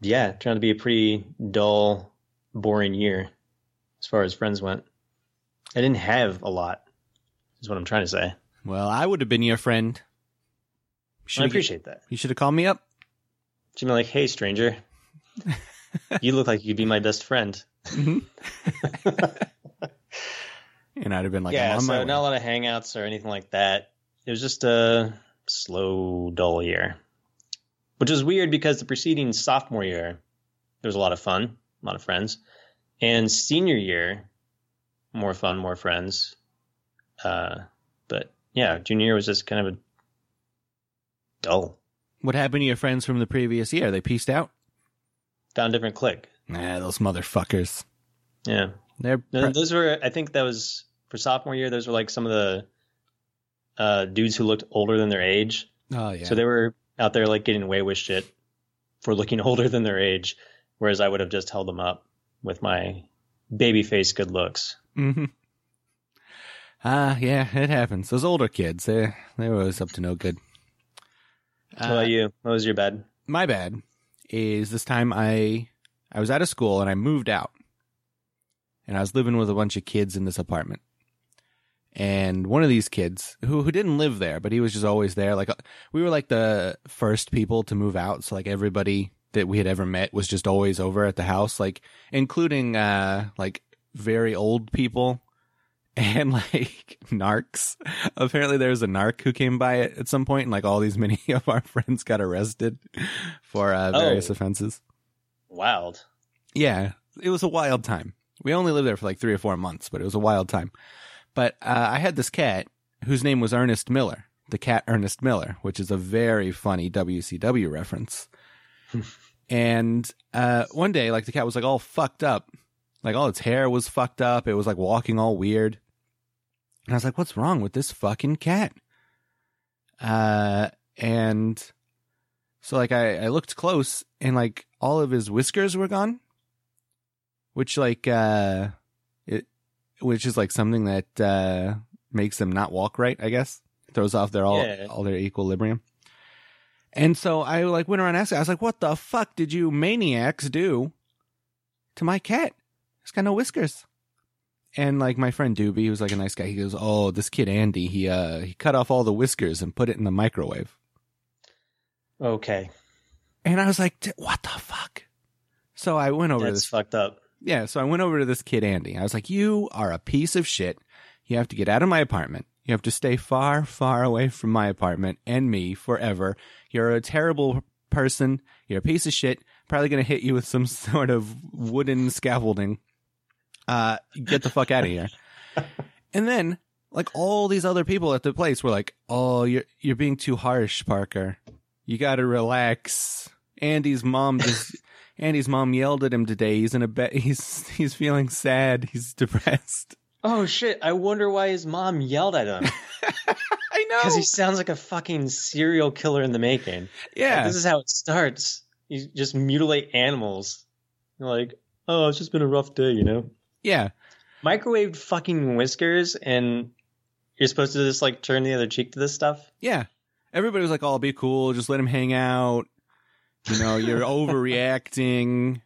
yeah, trying to be a pretty dull, boring year as far as friends went. I didn't have a lot, is what I'm trying to say. Well, I would have been your friend. I should appreciate that. you should have called me up. Jimmy, like, hey, stranger, *laughs* you look like you'd be my best friend. *laughs* and I'd have been like, yeah, so not a lot of hangouts or anything like that. It was just a slow, dull year. which was weird because the preceding sophomore year, there was a lot of fun, a lot of friends, and senior year, more fun, more friends. Uh, but yeah, junior year was just kind of a dull. What happened to your friends from the previous year? They pieced out? Found a different click. Nah, those motherfuckers. Yeah, They're pre- those were. I think that was for sophomore year. Those were like some of the uh, dudes who looked older than their age. oh yeah. So they were out there like getting away with shit for looking *laughs* older than their age, whereas I would have just held them up with my baby face good looks. Mm-hmm. Ah, yeah, it happens. Those older kids, they they were always up to no good. What Uh, about you? What was your bad? my bad is this time I I was out of school and I moved out. And I was living with a bunch of kids in this apartment. And one of these kids who who didn't live there, but he was just always there. Like uh, we were like the first people to move out, so like everybody that we had ever met was just always over at the house, like including uh like very old people and *laughs* like narcs. Apparently, there was a narc who came by it at some point, and like all these *laughs* many of our friends got arrested for uh, various Oh. offenses. Wild. Yeah, it was a wild time. We only lived there for like three or four months, but it was a wild time. But uh, I had this cat whose name was Ernest Miller, the cat Ernest Miller, which is a very funny WCW reference. *laughs* and uh, one day, like the cat was like all fucked up, like all its hair was fucked up. It was like walking all weird. And I was like, "What's wrong with this fucking cat?" Uh, and so like I, I looked close and like all of his whiskers were gone. Which like uh it which is like something that uh makes them not walk right, I guess. Throws off their all Yeah. all their equilibrium. And so I like went around asking, I was like, what the fuck did you maniacs do to my cat? He's got no whiskers. And like my friend Doobie, who's like a nice guy, he goes, Oh, this kid Andy, he uh he cut off all the whiskers and put it in the microwave. Okay, And I was like, "D- what the fuck? So I went over that's this. fucked up. Yeah, so I went over to this kid, Andy. I was like, you are a piece of shit. You have to get out of my apartment. You have to stay far, far away from my apartment and me forever. You're a terrible person. You're a piece of shit. Probably going to hit you with some *laughs* sort of wooden scaffolding. Uh, get the fuck out of here. *laughs* and then, like all these other people at the place were like, "Oh, you're you're being too harsh, Parker. You got to relax." Andy's mom just *laughs* Andy's mom yelled at him today. He's in a bed. He's he's feeling sad. He's depressed. Oh shit! I wonder why his mom yelled at him *laughs* I know. because he sounds like a fucking serial killer in the making. Like, yeah, this is how it starts. You just mutilate animals. You're like, oh, it's just been a rough day, you know. Yeah, Microwaved fucking whiskers, and you're supposed to just like turn the other cheek to this stuff. yeah. Everybody was like, "Oh, be cool. Just let him hang out." You know, you're *laughs* overreacting.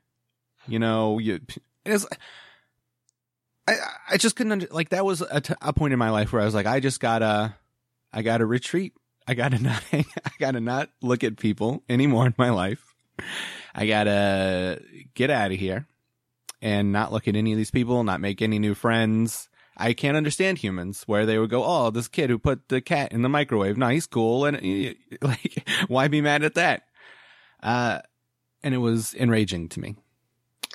You know, you. It's, I I just couldn't under, like that was a, t- a point in my life where I was like, I just gotta, I gotta retreat. I gotta *laughs* not, hang, I gotta not look at people anymore in my life. I gotta get out of here and not look at any of these people, not make any new friends. I can't understand humans where they would go, "Oh, this kid who put the cat in the microwave, no, he's cool," and *laughs* like, why be mad at that? Uh, and it was enraging to me.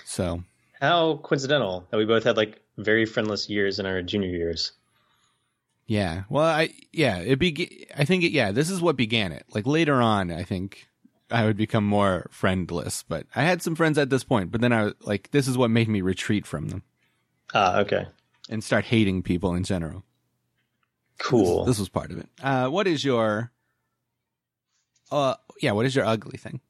So How coincidental that we both had like very friendless years in our junior years. yeah, well, I yeah, it be I think it, yeah, this is what began it. Like later on, I think I would become more friendless, but I had some friends at this point. But then I was like, this is what made me retreat from them Ah, okay, and start hating people in general. cool. This was part of it. Uh, what is your, uh, yeah, what is your ugly thing?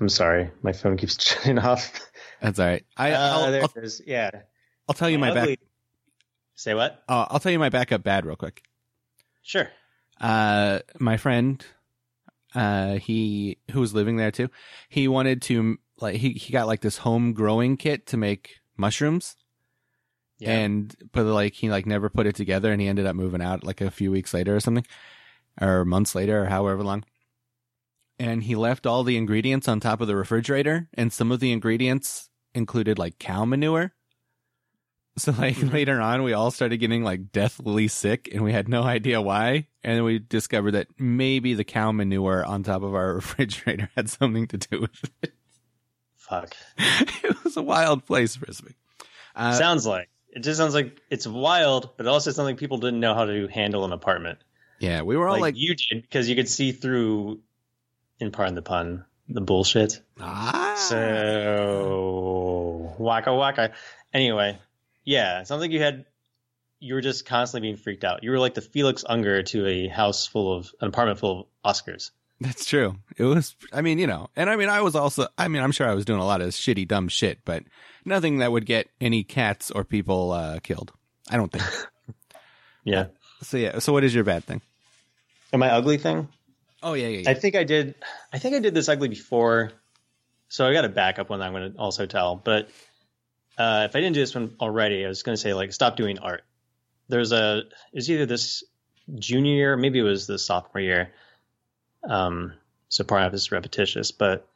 I'm sorry, my phone keeps *laughs* shutting off. That's all right. I, uh, I'll, there it is. Yeah. I'll tell you my back. Ugly- Say what? Uh, I'll tell you my backup bad real quick. Sure. Uh, my friend, uh, he who was living there too, he wanted to like he he got like this home growing kit to make mushrooms, Yeah. and but like he like never put it together, and he ended up moving out like a few weeks later or something, or months later or however long. And he left all the ingredients on top of the refrigerator, and some of the ingredients included like cow manure. So like Mhm. later on, we all started getting like deathly sick, and we had no idea why. And then we discovered that maybe the cow manure on top of our *laughs* refrigerator had something to do with it. Fuck. *laughs* it was a wild place, Frisbee. Uh, sounds like it just sounds like it's wild, but also sounds like people didn't know how to handle an apartment. yeah, we were all like, like, you did because you could see through, in pardon the pun, the bullshit. ah. So waka waka. Anyway, yeah, it sounds like you had you were just constantly being freaked out. You were like the Felix Unger to a house full of an apartment full of Oscars. That's true. It was, I mean, you know, and I mean, I was also, I mean, I'm sure I was doing a lot of shitty, dumb shit, but nothing that would get any cats or people uh, killed. I don't think. *laughs* Yeah. so yeah. So what is your bad thing? Am I ugly thing? Oh yeah, yeah, yeah. I think I did. I think I did this ugly before, so I got a backup one that I'm going to also tell. But uh, if I didn't do this one already, I was going to say like stop doing art. There's a it's either this junior year, maybe it was the sophomore year. Um, so part of this is repetitious, but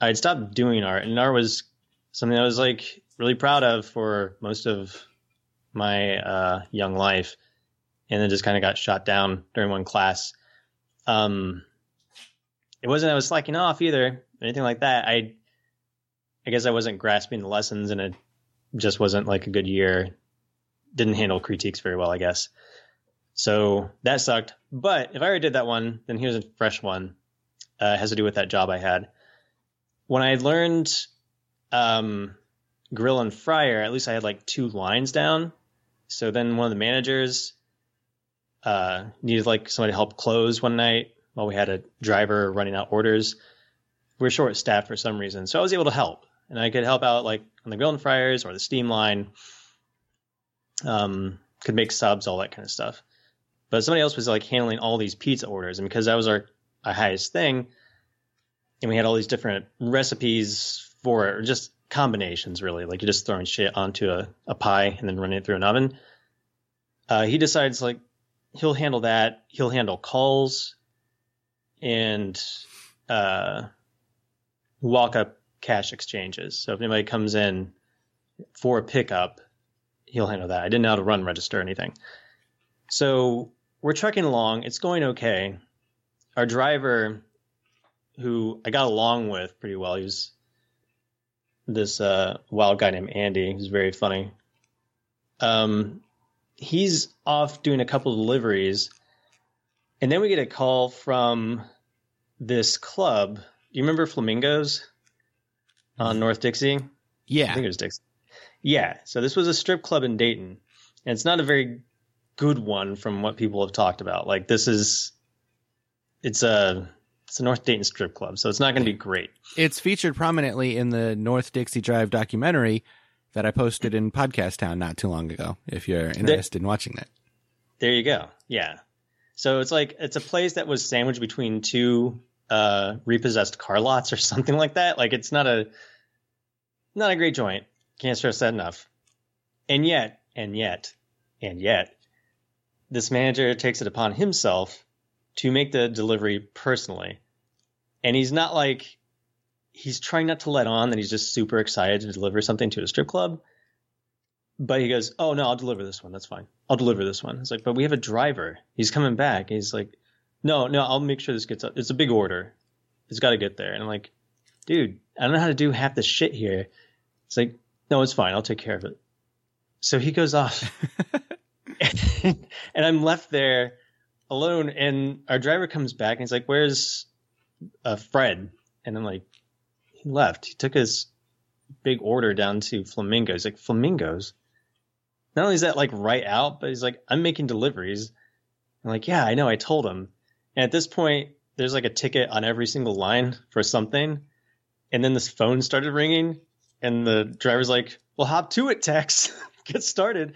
I'd stopped doing art, and art was something I was like really proud of for most of my uh, young life, and then just kind of got shot down during one class um it wasn't i was slacking off either or anything like that i i guess i wasn't grasping the lessons and it just wasn't like a good year. Didn't handle critiques very well i guess. So that sucked. But if i already did that one then here's a fresh one. Uh, has to do with that job i had. When i learned um grill and fryer at least i had like two lines down. So then one of the managers uh, needed like somebody to help close one night while we had a driver running out orders. We were short staffed for some reason, so I was able to help, and I could help out like on the grill and fryers or the steam line. Um, could make subs, all that kind of stuff. But somebody else was like handling all these pizza orders, and because that was our, our highest thing, and we had all these different recipes for it, or just combinations really, like you're just throwing shit onto a, a pie and then running it through an oven. Uh, he decides like he'll handle that. He'll handle calls and uh, walk up cash exchanges. So if anybody comes in for a pickup, he'll handle that. I didn't know how to run register or anything. So we're trucking along. It's going okay. Our driver, who I got along with pretty well, he was this uh, wild guy named Andy. He's very funny. Um, he's off doing a couple deliveries and then we get a call from this club you remember flamingos on north dixie Yeah, i think it was dixie yeah so this was a strip club in dayton and it's not a very good one from what people have talked about like this is it's a it's a north dayton strip club so it's not going to be great It's featured prominently in the North Dixie Drive documentary that I posted in Podcast Town not too long ago. If you're interested in watching that. There you go. Yeah. So it's like it's a place that was sandwiched between two uh, repossessed car lots or *laughs* something like that. Like it's not a not a great joint. Can't stress that enough. And yet, and yet, and yet, this manager takes it upon himself to make the delivery personally. And he's not like he's trying not to let on that he's just super excited to deliver something to a strip club. But he goes, "Oh no, I'll deliver this one. That's fine. I'll deliver this one." It's like, "But we have a driver. He's coming back." He's like, "No, no, I'll make sure this gets up. It's a big order. It's got to get there." And I'm like, "Dude, I don't know how to do half the shit here." It's like, "No, it's fine. I'll take care of it." So he goes off, *laughs* and I'm left there alone. And our driver comes back and he's like, "Where's uh, Fred?" And I'm like, "He left. He took his big order down to Flamingos." He's like, "Flamingos." not only is that like right out, but he's like, I'm making deliveries. I'm like, yeah, I know, I told him. And at this point, there's like a ticket on every single line for something. And then this phone started ringing, and the driver's like, well, hop to it, Tex. *laughs* Get started.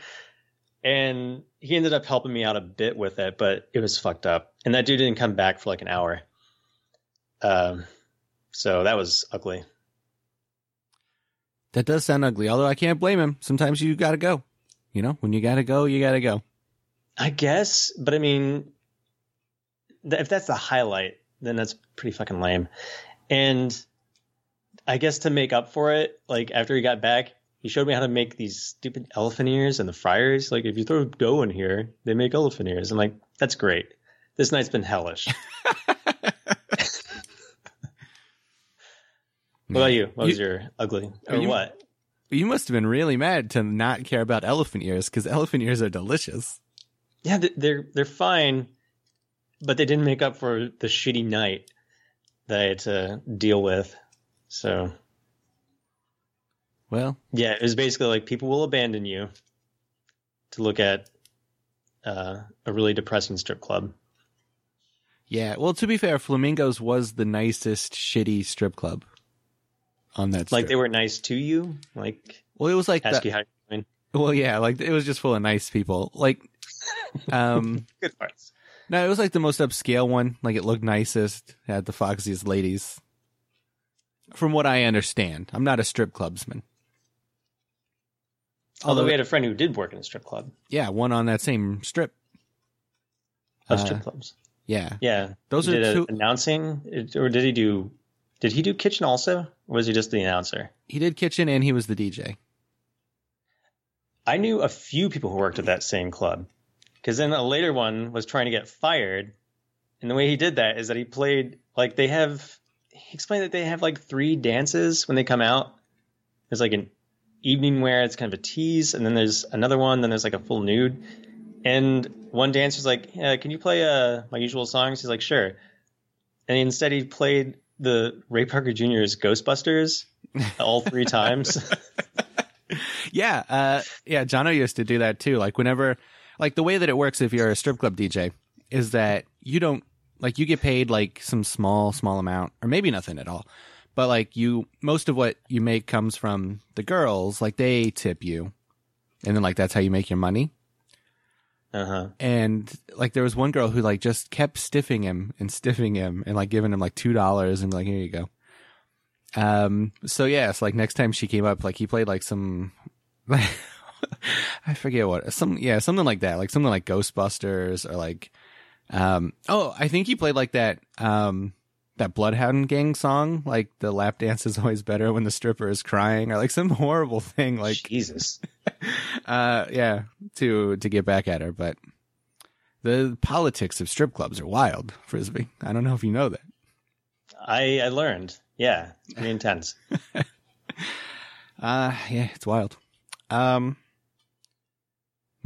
And he ended up helping me out a bit with it, but it was fucked up. And that dude didn't come back for like an hour. Um, so that was ugly. That does sound ugly, although I can't blame him. Sometimes you gotta go. You know, when you gotta go, you gotta go. I guess, but I mean, if that's the highlight, then that's pretty fucking lame. And I guess to make up for it, like after he got back, he showed me how to make these stupid elephant ears and the fryers. Like if you throw dough in here, they make elephant ears. I'm like, that's great. This night's been hellish. *laughs* what about you? What was You- your ugly or you- what? You must have been really mad to not care about elephant ears because elephant ears are delicious. Yeah, they're they're fine, but they didn't make up for the shitty night that I had to deal with. So Well, yeah, it was basically like people will abandon you to look at uh, a really depressing strip club. yeah. Well, to be fair, Flamingos was the nicest shitty strip club on that. Like they were nice to you, like Well, it was like ask the, you how you're doing. well, yeah, like it was just full of nice people. Like, *laughs* um, Good parts. No, it was like the most upscale one. Like it looked nicest, had the foxiest ladies. From what I understand, I'm not a strip clubsman. Although we had a friend who did work in a strip club, yeah, one on that same strip. of Uh, strip clubs. Yeah, Yeah, those He are two. announcing, or did he do? Did he do kitchen also? Or was he just the announcer? He did kitchen and he was the DJ. I knew a few people who worked at that same club because then a later one was trying to get fired. And the way he did that is that he played like they have, he explained that they have like three dances when they come out. There's like an evening wear, it's kind of a tease. And then there's another one, then there's like a full nude. And one dancer's like, yeah, Can you play uh, my usual songs? He's like, Sure. And instead, he played the Ray Parker Jr.'s Ghostbusters all three *laughs* times. Yeah, uh, yeah. Jono used to do that too. Like whenever, like the way that it works if you're a strip club DJ is that you don't like you get paid like some small small amount or maybe nothing at all, but like you most of what you make comes from the girls. Like they tip you, and then like that's how you make your money. Uh huh. And like there was one girl who like just kept stiffing him and stiffing him and like giving him like two dollars and like here you go. Um. So yeah, it's like next time she came up, like he played like some, like *laughs* *laughs* I forget what some yeah something like that, like something like Ghostbusters or like, um. Oh, I think he played like that um that Bloodhound Gang song, like the lap dance is always better when the stripper is crying, or like some *laughs* horrible thing like Jesus. *laughs* uh yeah to to get back at her but the politics of strip clubs are wild frisbee i don't know if you know that I I learned. Yeah, it's pretty intense. uh yeah it's wild um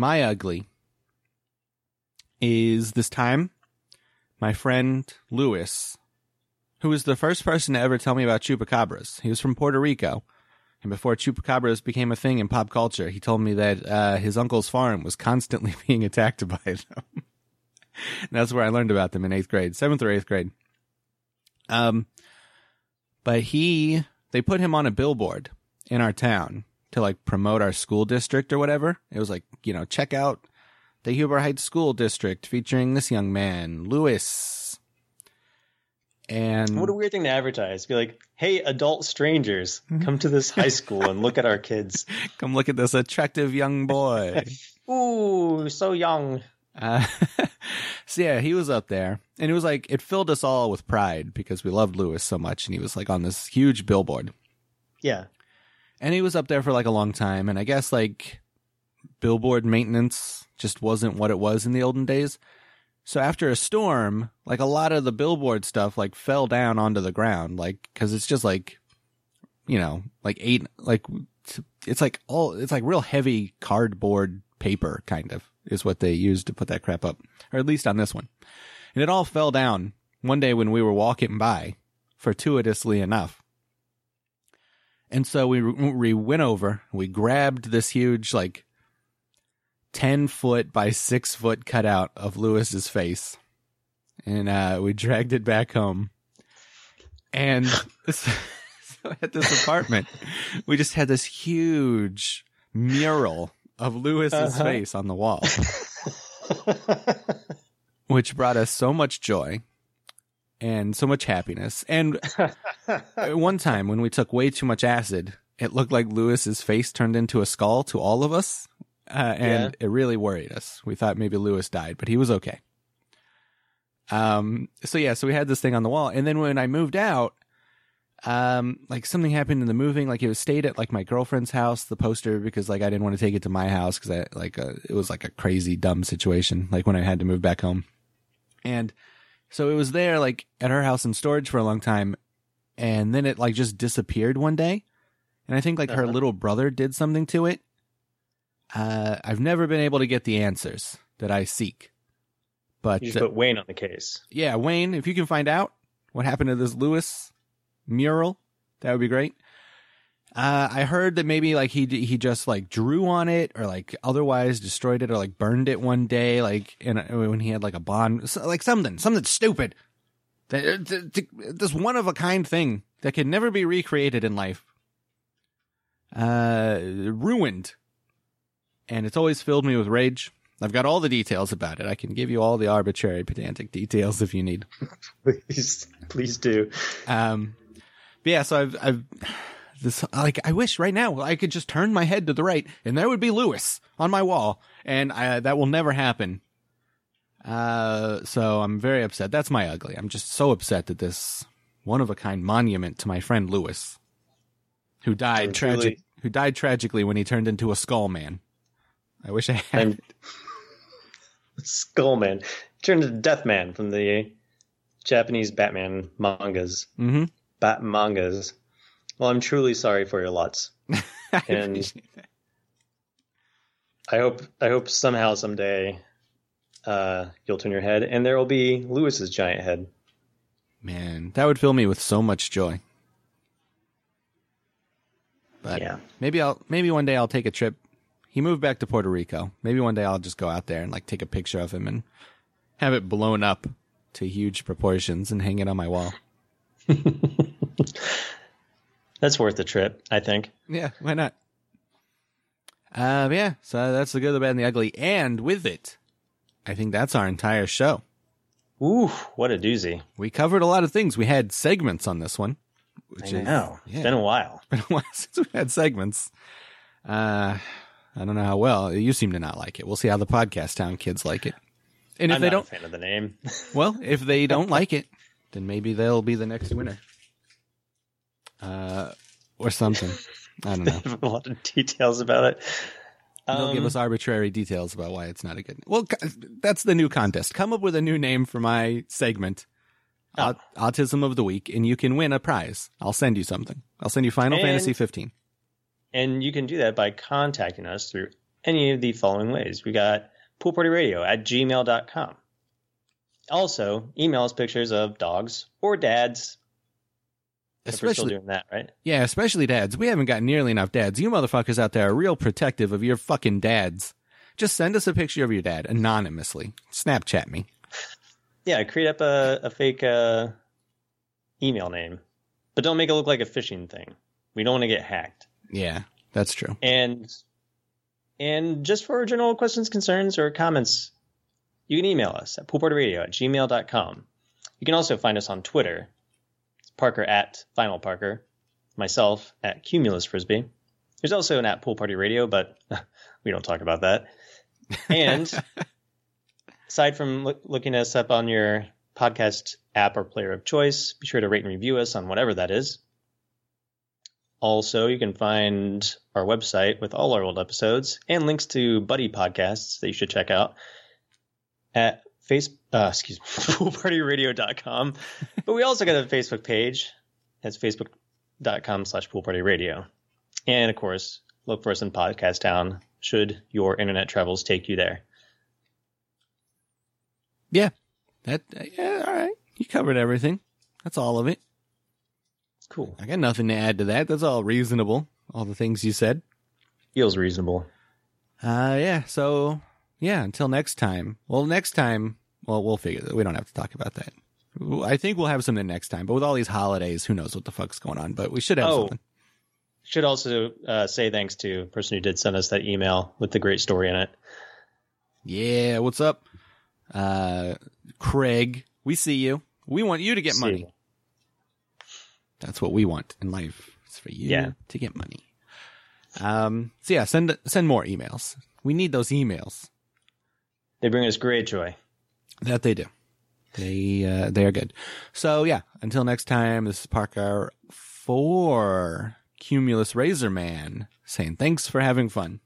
my ugly is this time my friend lewis who was the first person to ever tell me about chupacabras he was from puerto rico and before chupacabras became a thing in pop culture he told me that uh, his uncle's farm was constantly *laughs* being attacked by them that's where I learned about them in eighth grade, seventh or eighth grade. Um, but he, they put him on a billboard in our town to like promote our school district or whatever. It was like, you know, check out the Huber Heights School District featuring this young man, Lewis. And What a weird thing to advertise. Be like, hey, adult strangers, come to this high school and look at our kids. *laughs* come look at this attractive young boy. *laughs* Ooh, so young. Uh, *laughs* so yeah, he was up there, and it was like it filled us all with pride because we loved Lewis so much, and he was like on this huge billboard, Yeah. And he was up there for like a long time, and I guess like billboard maintenance just wasn't what it was in the olden days. So after a storm, like a lot of the billboard stuff like fell down onto the ground, like because it's just like, you know, like eight, like it's like all it's like real heavy cardboard paper kind of is what they used to put that crap up, or at least on this one. And it all fell down one day when we were walking by, fortuitously enough. And so we we went over, we grabbed this huge like 10 foot by 6 foot cutout of Lewis's face. And uh, we dragged it back home. And *laughs* *laughs* so at this apartment, we just had this huge mural of Lewis's Uh-huh. face on the wall, *laughs* which brought us so much joy and so much happiness. And one *laughs* time when we took way too much acid, it looked like Lewis's face turned into a skull to all of us. Uh, and it really worried us. We thought maybe Lewis died, but he was okay. Um, so yeah, so we had this thing on the wall. And then when I moved out, um, like something happened in the moving. Like it was stayed at like my girlfriend's house, the poster, because like I didn't want to take it to my house because I like uh, it was like a crazy dumb situation. Like when I had to move back home, and so it was there like at her house in storage for a long time, and then it like just disappeared one day, and I think like her Uh-huh. little brother did something to it. Uh, I've never been able to get the answers that I seek, but You just uh, put Wayne on the case. yeah, Wayne, if you can find out what happened to this Lewis mural, that would be great. Uh, I heard that maybe like he he just like drew on it or like otherwise destroyed it or like burned it one day like in a, when he had like a bond so- like something something stupid. That- th- th- This one of a kind thing that can never be recreated in life. Uh, ruined, and it's always filled me with rage. I've got all the details about it. I can give you all the arbitrary pedantic details if you need. *laughs* Please, please do. Um, but yeah, so I've, I've this like I wish right now I could just turn my head to the right and there would be Lewis on my wall, and I, that will never happen. Uh, so I'm very upset. That's my ugly. I'm just so upset that this one of a kind monument to my friend Lewis, who died I'm tragic, who died tragically when he turned into a skull man. I wish I had. I'm *laughs* Skullman turned into Death Man from the Japanese Batman mangas. hmm Bat mangas. Well, I'm truly sorry for your lots. *laughs* And- I hope I hope somehow someday uh, you'll turn your head and there will be Lewis's giant head. Man, that would fill me with so much joy. But Yeah. maybe I'll maybe one day I'll take a trip. He moved back to Puerto Rico. Maybe one day I'll just go out there and like take a picture of him and have it blown up to huge proportions and hang it on my wall. *laughs* That's worth the trip, I think. Yeah, why not? But yeah, so that's the good, the bad, and the ugly. And with it, I think that's our entire show. Ooh, what a doozy. We covered a lot of things. We had segments on this one. Which I is, know. yeah. It's been a while. *laughs* been a while since we've had segments. Uh, I don't know how well you seem to not like it. We'll see how the podcast town kids like it. And if I'm they not don't, a fan of the name. *laughs* well, if they don't like it, then maybe they'll be the next winner. Uh, or something. I don't know. *laughs* a lot of details about it. They'll give Um, us arbitrary details about why it's not a good. Well, that's the new contest. Come up with a new name for my segment, Oh. Aut- Autism of the Week, and you can win a prize. I'll send you something. I'll send you Final And- Fantasy 15. And you can do that by contacting us through any of the following ways. We got poolpartyradio at gmail.com. Also, email us pictures of dogs or dads. If we're still Especially, doing that, right? yeah, especially dads. We haven't got nearly enough dads. You motherfuckers out there are real protective of your fucking dads. Just send us a picture of your dad anonymously. Snapchat me. Yeah, create up a, a fake uh, email name, but don't make it look like a phishing thing. We don't want to get hacked. Yeah, that's true. And and just for general questions, concerns, or comments, you can email us at poolpartyradio at gmail.com. You can also find us on Twitter. Parker at Final Parker, myself at Cumulus Frisbee. There's also an at Pool Party Radio, but *laughs* we don't talk about that. And *laughs* aside from look, looking us up on your podcast app or player of choice, be sure to rate and review us on whatever that is. Also, you can find our website with all our old episodes and links to buddy podcasts that you should check out at face uh, excuse me *laughs* poolpartyradio.com. but we also got a Facebook page. That's facebook.com slash poolpartyradio. And of course, look for us in Podcast Town should your internet travels take you there. Yeah, that. Yeah, all right. You covered everything. That's all of it. Cool. I got nothing to add to that. That's all reasonable. All the things you said. Feels reasonable. Uh, yeah. So, yeah. Until next time. Well, next time. Well, we'll figure. that. We don't have to talk about that. I think we'll have something next time. But with all these holidays, who knows what the fuck's going on? But we should have Oh. something. Should also uh, say thanks to the person who did send us that email with the great story in it. Yeah. What's up, uh, Craig? We see you. We want you to get See money. you. That's what we want in life. It's for you Yeah. to get money. Um. So yeah, send send more emails. We need those emails. They bring us great joy. That they do. They uh, they are good. So yeah, until next time, this is Parker for Cumulus Razor Man saying thanks for having fun.